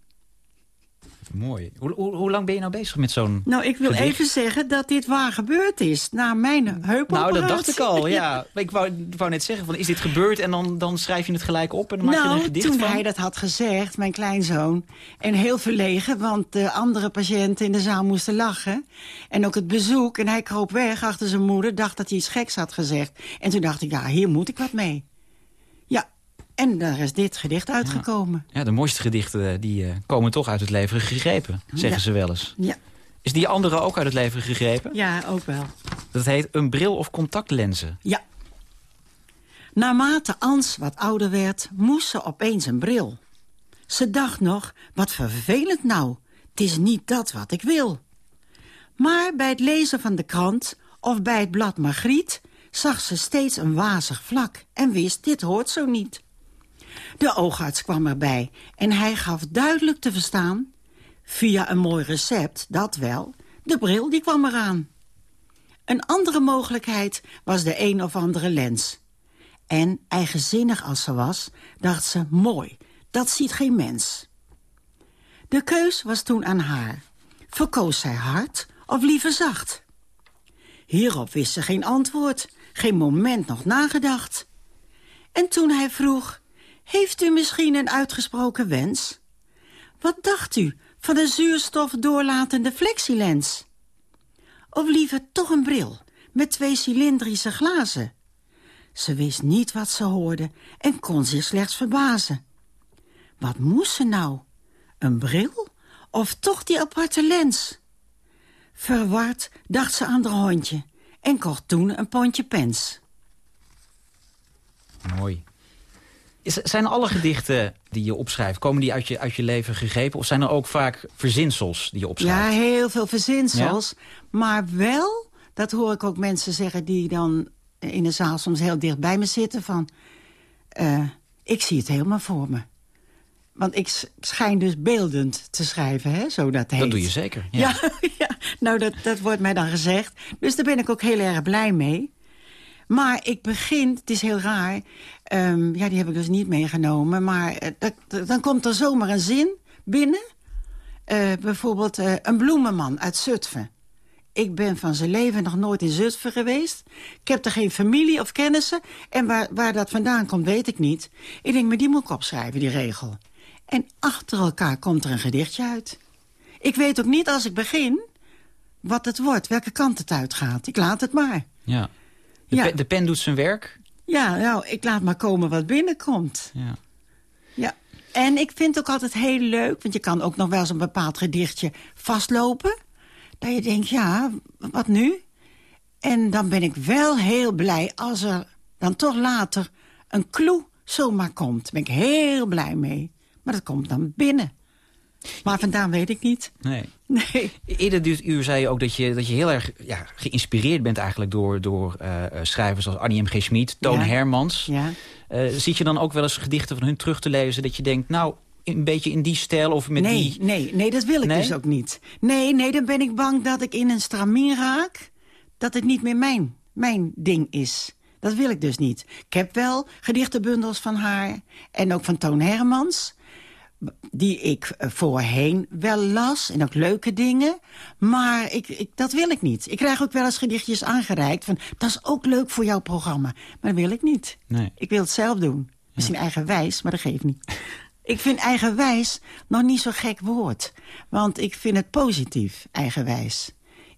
S3: Mooi. Hoe, hoe, hoe lang ben je nou bezig met zo'n
S4: Nou, ik wil
S3: gedicht?
S4: even zeggen dat dit waar gebeurd is. Na mijn heupoperatie.
S3: Nou, dat dacht ik al, ja. Ik wou, wou net zeggen, van, is dit gebeurd en dan, dan schrijf je het gelijk op en dan maak je er een
S4: Nou,
S3: gedicht
S4: toen
S3: van?
S4: hij dat had gezegd, mijn kleinzoon... en heel verlegen, want de andere patiënten in de zaal moesten lachen... en ook het bezoek, en hij kroop weg achter zijn moeder... dacht dat hij iets geks had gezegd. En toen dacht ik, ja, hier moet ik wat mee. En daar is dit gedicht uitgekomen.
S3: Ja, de mooiste gedichten eh, die, eh, komen toch uit het leven gegrepen, zeggen
S4: Ja.
S3: ze wel eens.
S4: Ja,
S3: Is die andere ook uit het leven gegrepen?
S4: ja ook wel.
S3: Dat heet een bril of contactlenzen.
S4: Ja. Naarmate Ans wat ouder werd, moest ze opeens een bril. Ze dacht nog, wat vervelend nou. Het is niet dat wat ik wil. Maar bij het lezen van de krant of bij het blad Margriet... zag ze steeds een wazig vlak en wist, dit hoort zo niet. De oogarts kwam erbij en hij gaf duidelijk te verstaan... via een mooi recept, dat wel, de bril die kwam eraan. Een andere mogelijkheid was de een of andere lens. En, eigenzinnig als ze was, dacht ze, mooi, dat ziet geen mens. De keus was toen aan haar. Verkoos zij hard of liever zacht? Hierop wist ze geen antwoord, geen moment nog nagedacht. En toen hij vroeg, heeft u misschien een uitgesproken wens? Wat dacht u van de zuurstof doorlatende flexielens? Of liever toch een bril met twee cilindrische glazen? Ze wist niet wat ze hoorde en kon zich slechts verbazen. Wat moest ze nou? Een bril? Of toch die aparte lens? Verward dacht ze aan haar hondje en kocht toen een pondje pens.
S3: Mooi. Zijn alle gedichten die je opschrijft, komen die uit je, uit je leven gegrepen? Of zijn er ook vaak verzinsels die je
S4: Ja,
S3: opschrijft?
S4: heel veel verzinsels. Maar wel, dat hoor ik ook mensen zeggen die dan in de zaal soms heel dicht bij me zitten van... eh, ik zie het helemaal voor me. Want ik schijn dus beeldend te schrijven, hè, zo dat heet.
S3: Dat doe je zeker. Ja.
S4: Ja, ja, nou dat, dat wordt mij dan gezegd. Dus daar ben ik ook heel erg blij mee. Maar ik begin, het is heel raar... ehm, ja, die heb ik dus niet meegenomen... maar eh, dan komt er zomaar een zin binnen. Eh, bijvoorbeeld eh, een bloemenman uit Zutphen. Ik ben van zijn leven nog nooit in Zutphen geweest. Ik heb er geen familie of kennissen. En waar, waar dat vandaan komt, weet ik niet. Ik denk, maar die moet ik opschrijven, die regel. En achter elkaar komt er een gedichtje uit. Ik weet ook niet als ik begin wat het wordt, welke kant het uitgaat. Ik laat het maar.
S3: Ja. De,
S4: Ja.
S3: pe- de pen doet zijn werk.
S4: Ja, nou, ik laat maar komen wat binnenkomt.
S3: Ja.
S4: Ja. En ik vind het ook altijd heel leuk, want je kan ook nog wel eens een bepaald gedichtje vastlopen. Dat je denkt, ja, wat nu? En dan ben ik wel heel blij als er dan toch later een clue zomaar komt. Daar ben ik heel blij mee. Maar dat komt dan binnen. Maar vandaan weet ik niet.
S3: Nee.
S4: Nee.
S3: Eerder dit uur zei je ook dat je, dat je heel erg ja, geïnspireerd bent eigenlijk door, door eh, schrijvers als Annie M. G. Schmid, Toon
S4: Ja.
S3: Hermans.
S4: Ja.
S3: Eh, zit je dan ook wel eens gedichten van hun terug te lezen dat je denkt, nou, een beetje in die stijl of met
S4: nee,
S3: die...
S4: nee, nee, dat wil ik
S3: Nee?
S4: dus ook niet. Nee, nee, dan ben ik bang dat ik in een stramien raak. Dat het niet meer mijn, mijn ding is. Dat wil ik dus niet. Ik heb wel gedichtenbundels van haar en ook van Toon Hermans. Die ik eh, voorheen wel las en ook leuke dingen. Maar ik, ik, dat wil ik niet. Ik krijg ook wel eens gedichtjes aangereikt van... dat is ook leuk voor jouw programma. Maar dat wil ik niet.
S3: Nee.
S4: Ik wil het zelf doen. Misschien eigenwijs, maar dat geeft niet. Ik vind eigenwijs nog niet zo'n gek woord. Want ik vind het positief, eigenwijs.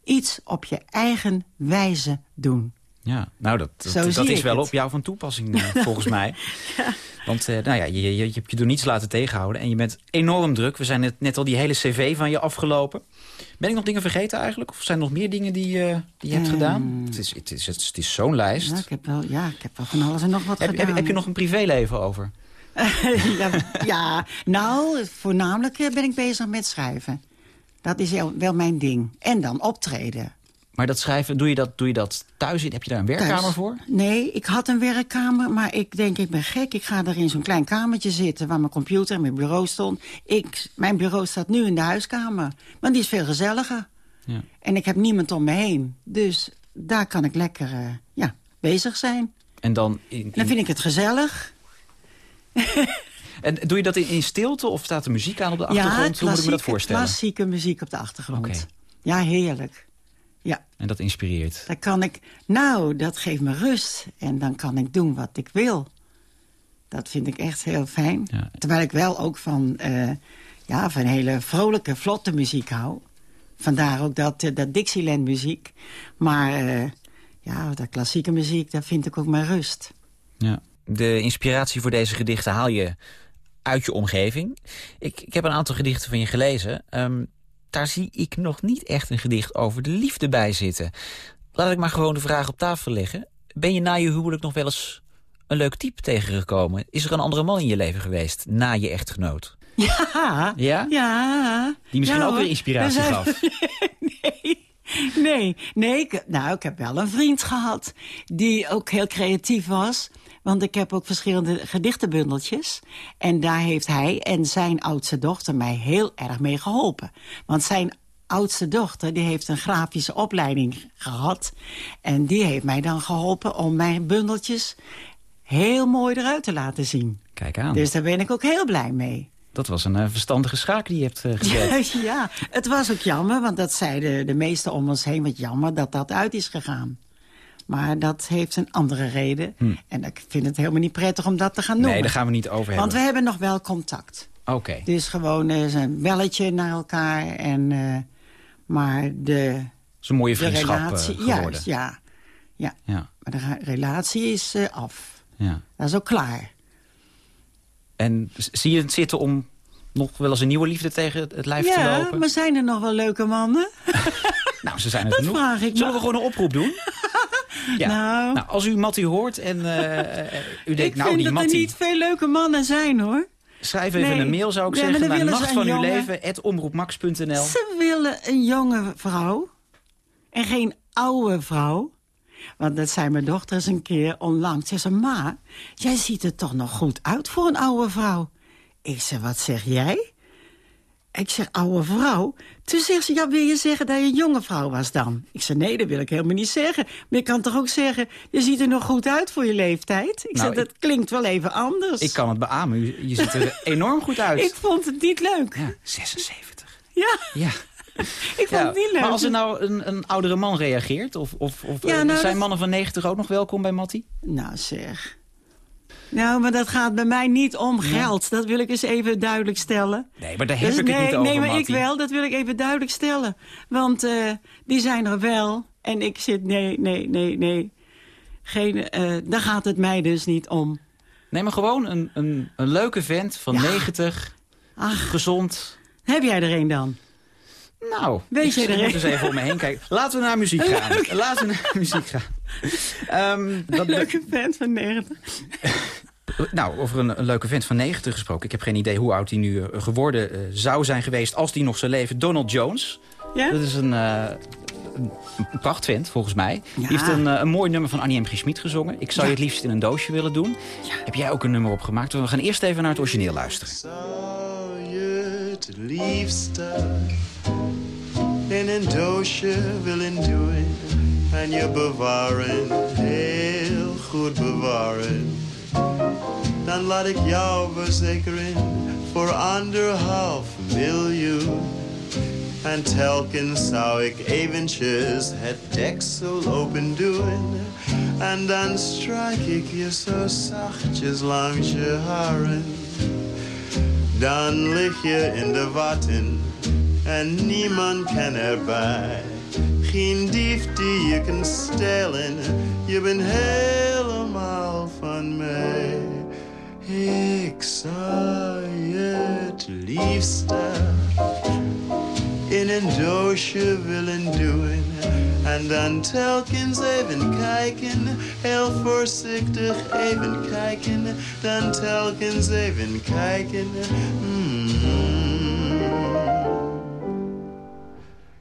S4: Iets op je eigen wijze doen.
S3: Ja, nou, dat, dat, is wel
S4: het.
S3: op jou van toepassing, eh, volgens mij. Want eh, nou ja, je, je, je hebt je door niets laten tegenhouden. En je bent enorm druk. We zijn net, net al die hele cv van je afgelopen. Ben ik nog dingen vergeten eigenlijk? Of zijn er nog meer dingen die, eh, die je hebt
S4: Ehm.
S3: gedaan? Het is, het is, het is zo'n lijst.
S4: Ja, ik heb wel, ja, ik heb wel van alles en nog wat
S3: heb,
S4: gedaan.
S3: heb, heb je nog een privéleven over?
S4: ja, ja, nou, voornamelijk ben ik bezig met schrijven. Dat is wel mijn ding. En dan optreden.
S3: Maar dat schrijven, doe je dat, doe je dat thuis? Heb je daar een werkkamer
S4: Thuis.
S3: voor?
S4: Nee, ik had een werkkamer, maar ik denk, ik ben gek. Ik ga er in zo'n klein kamertje zitten waar mijn computer en mijn bureau stond. Ik, mijn bureau staat nu in de huiskamer, want die is veel gezelliger.
S3: Ja.
S4: En ik heb niemand om me heen. Dus daar kan ik lekker eh, ja, bezig zijn.
S3: En dan, in,
S4: dan vind ik het gezellig.
S3: En doe je dat in, in stilte of staat er muziek aan op de achtergrond? Hoe moet ik me dat voorstellen?
S4: klassieke muziek op de achtergrond. Ja, heerlijk. Ja,
S3: En dat inspireert.
S4: dan kan ik... Nou, dat geeft me rust. En dan kan ik doen wat ik wil. Dat vind ik echt heel fijn.
S3: Ja.
S4: Terwijl ik wel ook van, eh, ja, van hele vrolijke, vlotte muziek hou. Vandaar ook dat, eh, dat Dixieland muziek. Maar eh, ja, dat klassieke muziek, daar vind ik ook mijn rust.
S3: Ja. De inspiratie voor deze gedichten haal je uit je omgeving. Ik, ik heb een aantal gedichten van je gelezen. Ehm, daar zie ik nog niet echt een gedicht over de liefde bij zitten. Laat ik maar gewoon de vraag op tafel leggen. Ben je na je huwelijk nog wel eens een leuk type tegengekomen? Is er een andere man in je leven geweest na je echtgenoot?
S4: Ja,
S3: Ja?
S4: ja.
S3: Die misschien
S4: Ja,
S3: ook weer inspiratie
S4: zijn-
S3: gaf.
S4: nee, nee, nee. Ik, nou, ik heb wel een vriend gehad die ook heel creatief was. Want ik heb ook verschillende gedichtenbundeltjes. En daar heeft hij en zijn oudste dochter mij heel erg mee geholpen. Want zijn oudste dochter die heeft een grafische opleiding gehad. En die heeft mij dan geholpen om mijn bundeltjes heel mooi eruit te laten zien.
S3: Kijk aan.
S4: Dus daar ben ik ook heel blij mee.
S3: Dat was een eh, verstandige schaak die je hebt eh, gezet.
S4: ja, het was ook jammer, want dat zeiden de meesten om ons heen... wat jammer dat dat uit is gegaan. Maar dat heeft een andere reden. En ik vind het helemaal niet prettig om dat te gaan noemen.
S3: Nee, daar gaan we niet over hebben.
S4: Want we hebben nog wel contact.
S3: Oké.
S4: Dus gewoon eh, een belletje naar elkaar. En, eh, maar de,
S3: Het is een mooie vriendschap eh,
S4: relatie...
S3: geworden.
S4: juist, ja. ja.
S3: Ja,
S4: Maar de relatie is af.
S3: ja.
S4: Dat is ook klaar.
S3: En zie je het zitten om nog wel eens een nieuwe liefde tegen het lijf te
S4: Ja,
S3: lopen?
S4: maar zijn er nog wel leuke mannen?
S3: Nou, ze zijn er
S4: Dat
S3: genoeg.
S4: vraag ik
S3: Zullen
S4: me.
S3: we gewoon een oproep doen? Ja.
S4: Nou.
S3: als u Mattie hoort en eh, eh, u denkt,
S4: ik
S3: nou
S4: vind
S3: die
S4: dat er
S3: Mattie,
S4: niet veel leuke mannen zijn, hoor.
S3: schrijf even
S4: Nee.
S3: een mail zou ik
S4: Ja,
S3: zeggen naar nacht van
S4: een
S3: uw
S4: jongen.
S3: leven, omroepmax.nl.
S4: Ze willen een jonge vrouw en geen oude vrouw. Want dat zei mijn dochter eens een keer onlangs. Ze zei, ma, jij ziet er toch nog goed uit voor een oude vrouw. Ik zeg, wat zeg jij? Ik zeg, oude vrouw? Toen zegt ze, ja, wil je zeggen dat je een jonge vrouw was dan? Ik zeg, nee, dat wil ik helemaal niet zeggen. Maar je kan toch ook zeggen, je ziet er nog goed uit voor je leeftijd? Ik
S3: Nou,
S4: zeg, dat klinkt wel even anders.
S3: Ik kan het beamen, u, je ziet er enorm goed uit.
S4: Ik vond het niet leuk.
S3: Ja, 76.
S4: Ja,
S3: Ja.
S4: ik vond
S3: Ja,
S4: het niet leuk.
S3: Maar als er nou een, een oudere man reageert, of, of, of
S4: Ja,
S3: eh,
S4: nou,
S3: zijn
S4: dat-
S3: mannen van 90 ook nog welkom bij Mattie?
S4: Nou zeg. Nou, maar dat gaat bij mij niet om geld. Dat wil ik eens even duidelijk stellen.
S3: Nee, maar daar heb
S4: Dus
S3: ik het niet over,
S4: nee, maar
S3: Mattie.
S4: ik wel. Dat wil ik even duidelijk stellen. Want eh, die zijn er wel. En ik zit, nee, nee, nee, nee. Geen, eh, daar gaat het mij dus niet om.
S3: Nee, maar gewoon een, een, een leuke vent van
S4: Ja.
S3: 90,
S4: Ach,
S3: gezond.
S4: heb jij er een dan?
S3: Nou,
S4: Weet
S3: ik
S4: je er
S3: moet
S4: een?
S3: eens even om me heen kijken. Laten we naar muziek gaan. Laten we naar muziek gaan. Ehm, dat,
S4: Een leuke vent van 90.
S3: Nou, over een, een leuke vent van 90 gesproken. Ik heb geen idee hoe oud hij nu eh, geworden eh, zou zijn geweest... als hij nog zou leven. Donald Jones.
S4: Ja?
S3: Dat is een, eh een, een prachtvent, volgens mij. Die
S4: Ja.
S3: heeft een, eh, een mooi nummer van Annie M. G. Schmid gezongen. Ik zou
S4: Ja.
S3: je het liefst in een doosje willen doen. Heb jij ook een nummer opgemaakt? We gaan eerst even naar het origineel luisteren.
S7: Zou je het liefste in een doosje willen doen en je bewaren, heel goed bewaren? Dan laat ik jou verzekeren voor anderhalf miljoen. En telkens zou ik eventjes het deksel open doen. En dan strijk ik je zo zachtjes langs je haren. Dan lig je in de watten en niemand kan erbij. Geen dief die je kan stelen, je bent helemaal van mij. Ik zou je het liefste in een doosje willen doen. En dan telkens even kijken, heel voorzichtig even kijken. Dan telkens even kijken. Mm.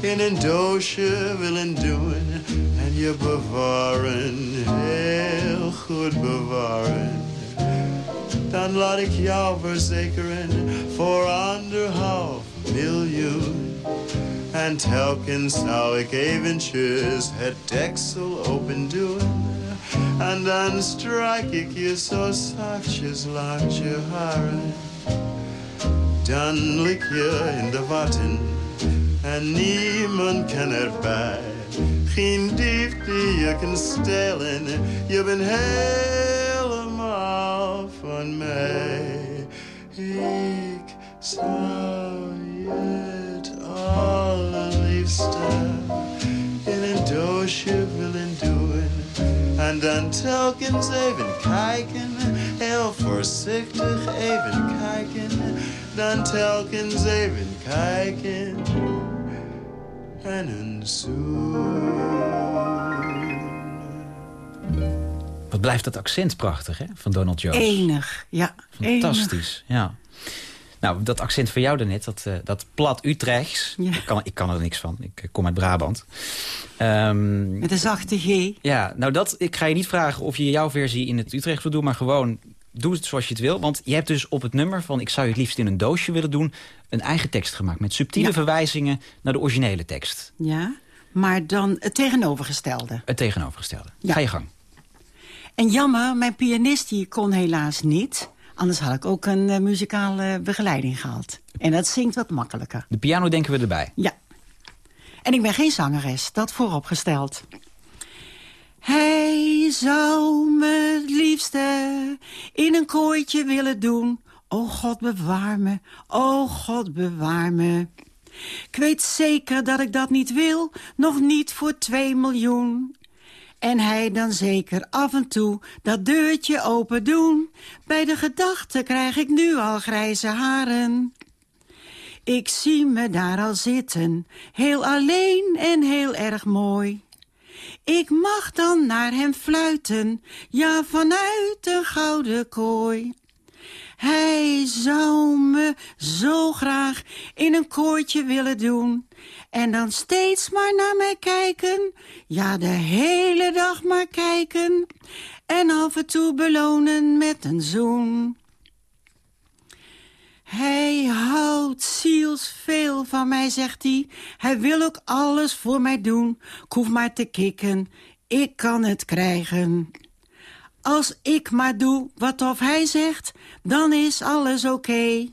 S7: In een doosje willen doen en je bewaren, heel goed bewaren. Dan laat ik jou verzekeren voor anderhalf miljoen. En telkens zou ik eventjes het deksel open doen. En dan strijk ik je zo zachtjes langs je haren. Dan lik je in de watten en niemand kan erbij. Geen dief die je kan stelen, je bent helemaal van mij. Ik zou je het allerliefste in een doosje willen doen. En dan telkens even kijken, heel voorzichtig even kijken. Dan telkens even kijken en een zoen.
S3: Wat blijft dat accent prachtig, hè? Van Donald Jones.
S4: Enig, ja.
S3: Fantastisch, ja. Nou, dat accent van jou daarnet, dat, uh, dat plat Utrechts.
S4: Ja.
S3: Ik, kan, ik kan er niks van. Ik uh, kom uit Brabant. Um,
S4: Met een zachte G.
S3: Ja, nou dat, ik ga je niet vragen of je jouw versie in het Utrechts wil doen... maar gewoon doe het zoals je het wil. Want je hebt dus op het nummer van... ik zou je het liefst in een doosje willen doen... een eigen tekst gemaakt met subtiele
S4: Ja.
S3: verwijzingen... naar de originele tekst.
S4: Ja, maar dan het tegenovergestelde.
S3: Het tegenovergestelde.
S4: Ja.
S3: Ga je gang.
S4: En jammer, mijn pianist die kon helaas niet. Anders had ik ook een eh, muzikale begeleiding gehad. En dat zingt wat makkelijker.
S3: De piano denken we erbij.
S4: Ja. En ik ben geen zangeres, dat vooropgesteld. Hij zou me het liefste in een kooitje willen doen. O God bewaar me, o God bewaar me. Ik weet zeker dat ik dat niet wil, nog niet voor twee miljoen. En hij dan zeker af en toe dat deurtje open doen. Bij de gedachte krijg ik nu al grijze haren. Ik zie me daar al zitten, heel alleen en heel erg mooi. Ik mag dan naar hem fluiten, ja vanuit een gouden kooi. Hij zou me zo graag in een koortje willen doen. En dan steeds maar naar mij kijken. Ja, de hele dag maar kijken. En af en toe belonen met een zoen. Hij houdt zielsveel van mij, zegt hij. Hij wil ook alles voor mij doen. Ik hoef maar te kikken, ik kan het krijgen. Als ik maar doe wat of hij zegt, dan is alles oké.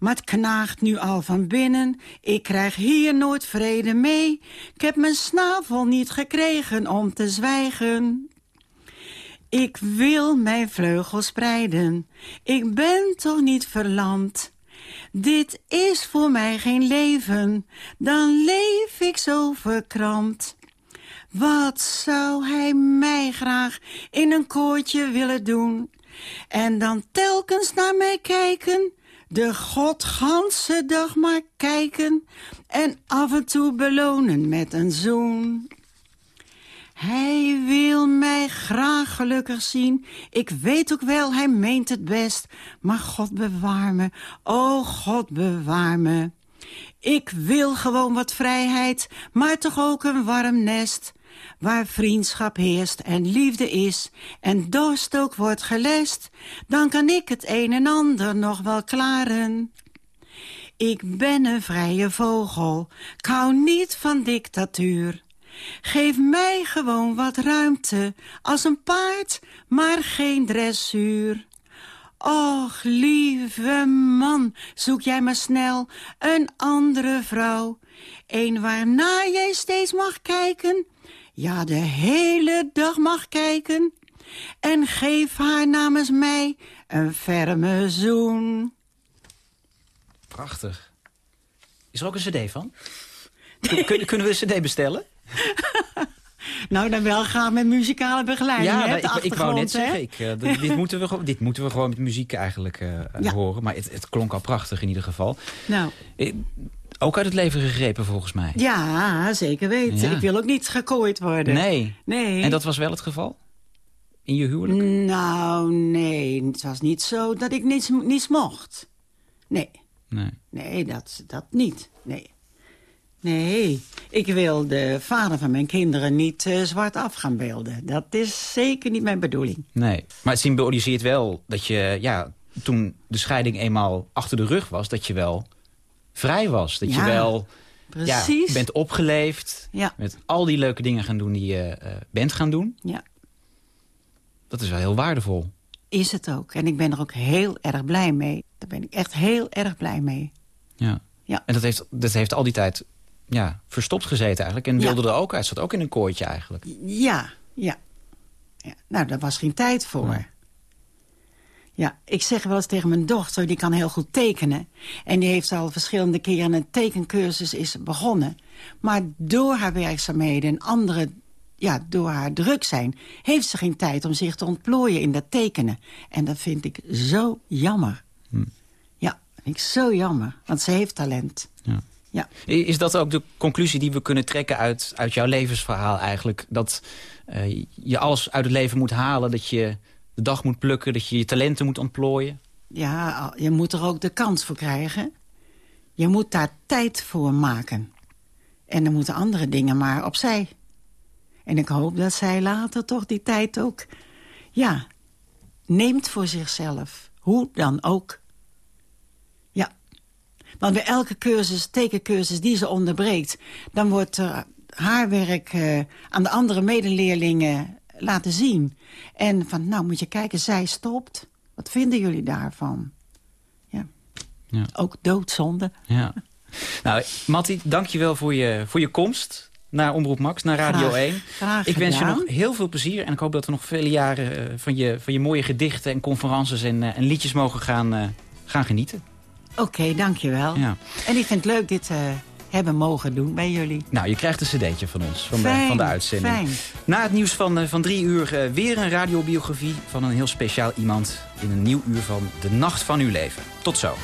S4: Maar het knaagt nu al van binnen, ik krijg hier nooit vrede mee. Ik heb mijn snavel niet gekregen om te zwijgen. Ik wil mijn vleugels spreiden, ik ben toch niet verlamd. Dit is voor mij geen leven, dan leef ik zo verkrampt. Wat zou hij mij graag in een koortje willen doen? En dan telkens naar mij kijken, de godganse dag maar kijken... en af en toe belonen met een zoen. Hij wil mij graag gelukkig zien. Ik weet ook wel, hij meent het best. Maar God bewaar me, oh God bewaar me. Ik wil gewoon wat vrijheid, maar toch ook een warm nest... waar vriendschap heerst en liefde is... en dorst ook wordt gelest... dan kan ik het een en ander nog wel klaren. Ik ben een vrije vogel, ik hou niet van dictatuur... Geef mij gewoon wat ruimte, als een paard, maar geen dressuur. Och, lieve man, zoek jij maar snel een andere vrouw. Een waarnaar jij steeds mag kijken, ja, de hele dag mag kijken. En geef haar namens mij een ferme zoen.
S3: Prachtig. Is er ook een cd van? Kun- kunnen we een cd bestellen?
S4: Nou, dan wel gaan met muzikale begeleiding, hè, de
S3: ik, ik wou net zeggen, ik, eh, dit, moeten we, gewoon- dit moeten we gewoon met muziek eigenlijk eh,
S4: Ja.
S3: horen. Maar het, het klonk al prachtig in ieder geval.
S4: Nou,
S3: Eh, Ook uit het leven gegrepen volgens mij.
S4: Ja, zeker weten.
S3: Ja.
S4: Ik wil ook niet gekooid worden.
S3: Nee.
S4: Nee.
S3: En dat was wel het geval? In je huwelijk?
S4: Nou, nee. Het was niet zo dat ik niets, niets mocht. Nee.
S3: Nee.
S4: Nee, dat, dat niet. Nee. Nee, ik wil de vader van mijn kinderen niet eh, zwart af gaan beelden. Dat is zeker niet mijn bedoeling.
S3: Nee. Maar het symboliseert wel dat je, ja, toen de scheiding eenmaal achter de rug was... dat je wel vrij was. Dat je wel ja, bent opgeleefd.
S4: Ja.
S3: Met al die leuke dingen gaan doen die je eh, bent gaan doen.
S4: Ja,
S3: Dat is wel heel waardevol.
S4: is het ook. En ik ben er ook heel erg blij mee. Daar ben ik echt heel erg blij mee.
S3: Ja.
S4: Ja.
S3: En dat heeft, dat heeft al die tijd ja, verstopt gezeten eigenlijk. En
S4: Ja.
S3: wilde er ook uit. Zat ook in een kooitje eigenlijk.
S4: Ja, ja. ja. Nou, daar was geen tijd voor.
S3: Nee.
S4: Ja, ik zeg wel eens tegen mijn dochter, die kan heel goed tekenen. En die heeft al verschillende keren een tekencursus is begonnen. Maar door haar werkzaamheden en andere, ja, door haar druk zijn... heeft ze geen tijd om zich te ontplooien in dat tekenen. En dat vind ik zo jammer.
S3: Hm.
S4: Ja, vind ik zo jammer, want ze heeft talent.
S3: Ja.
S4: Ja.
S3: Is dat ook de conclusie die we kunnen trekken uit, uit jouw levensverhaal eigenlijk? Dat eh, je alles uit het leven moet halen, dat je de dag moet plukken... dat je je talenten moet ontplooien?
S4: Ja, je moet er ook de kans voor krijgen. Je moet daar tijd voor maken. En dan moeten andere dingen maar opzij. En ik hoop dat zij later toch die tijd ook... ja, neemt voor zichzelf. Hoe dan ook. Ja. Want bij elke cursus, tekencursus die ze onderbreekt... dan wordt haar werk eh, aan de andere medeleerlingen laten zien. En van, nou moet je kijken, zij stopt. Wat vinden jullie daarvan? Ja.
S3: Ja.
S4: Ook doodzonde.
S3: Ja. Nou, Matti, dank je wel voor je, voor je komst naar Omroep Max, naar Radio
S4: Graag-
S3: 1.
S4: graag
S3: ik wens je nog heel veel plezier en ik hoop dat we nog vele jaren eh, van, je, van je mooie gedichten en conferences en, eh, en liedjes mogen gaan, eh, gaan genieten.
S4: Oké, dankjewel.
S3: Ja.
S4: En ik vind het leuk dit hebben mogen doen bij jullie.
S3: Nou, je krijgt een cd'tje van ons, van, de, van de uitzending.
S4: fijn.
S3: Na het nieuws van, eh, van drie uur eh, weer een radiobiografie van een heel speciaal iemand... in een nieuw uur van De Nacht van Uw Leven. Tot zo.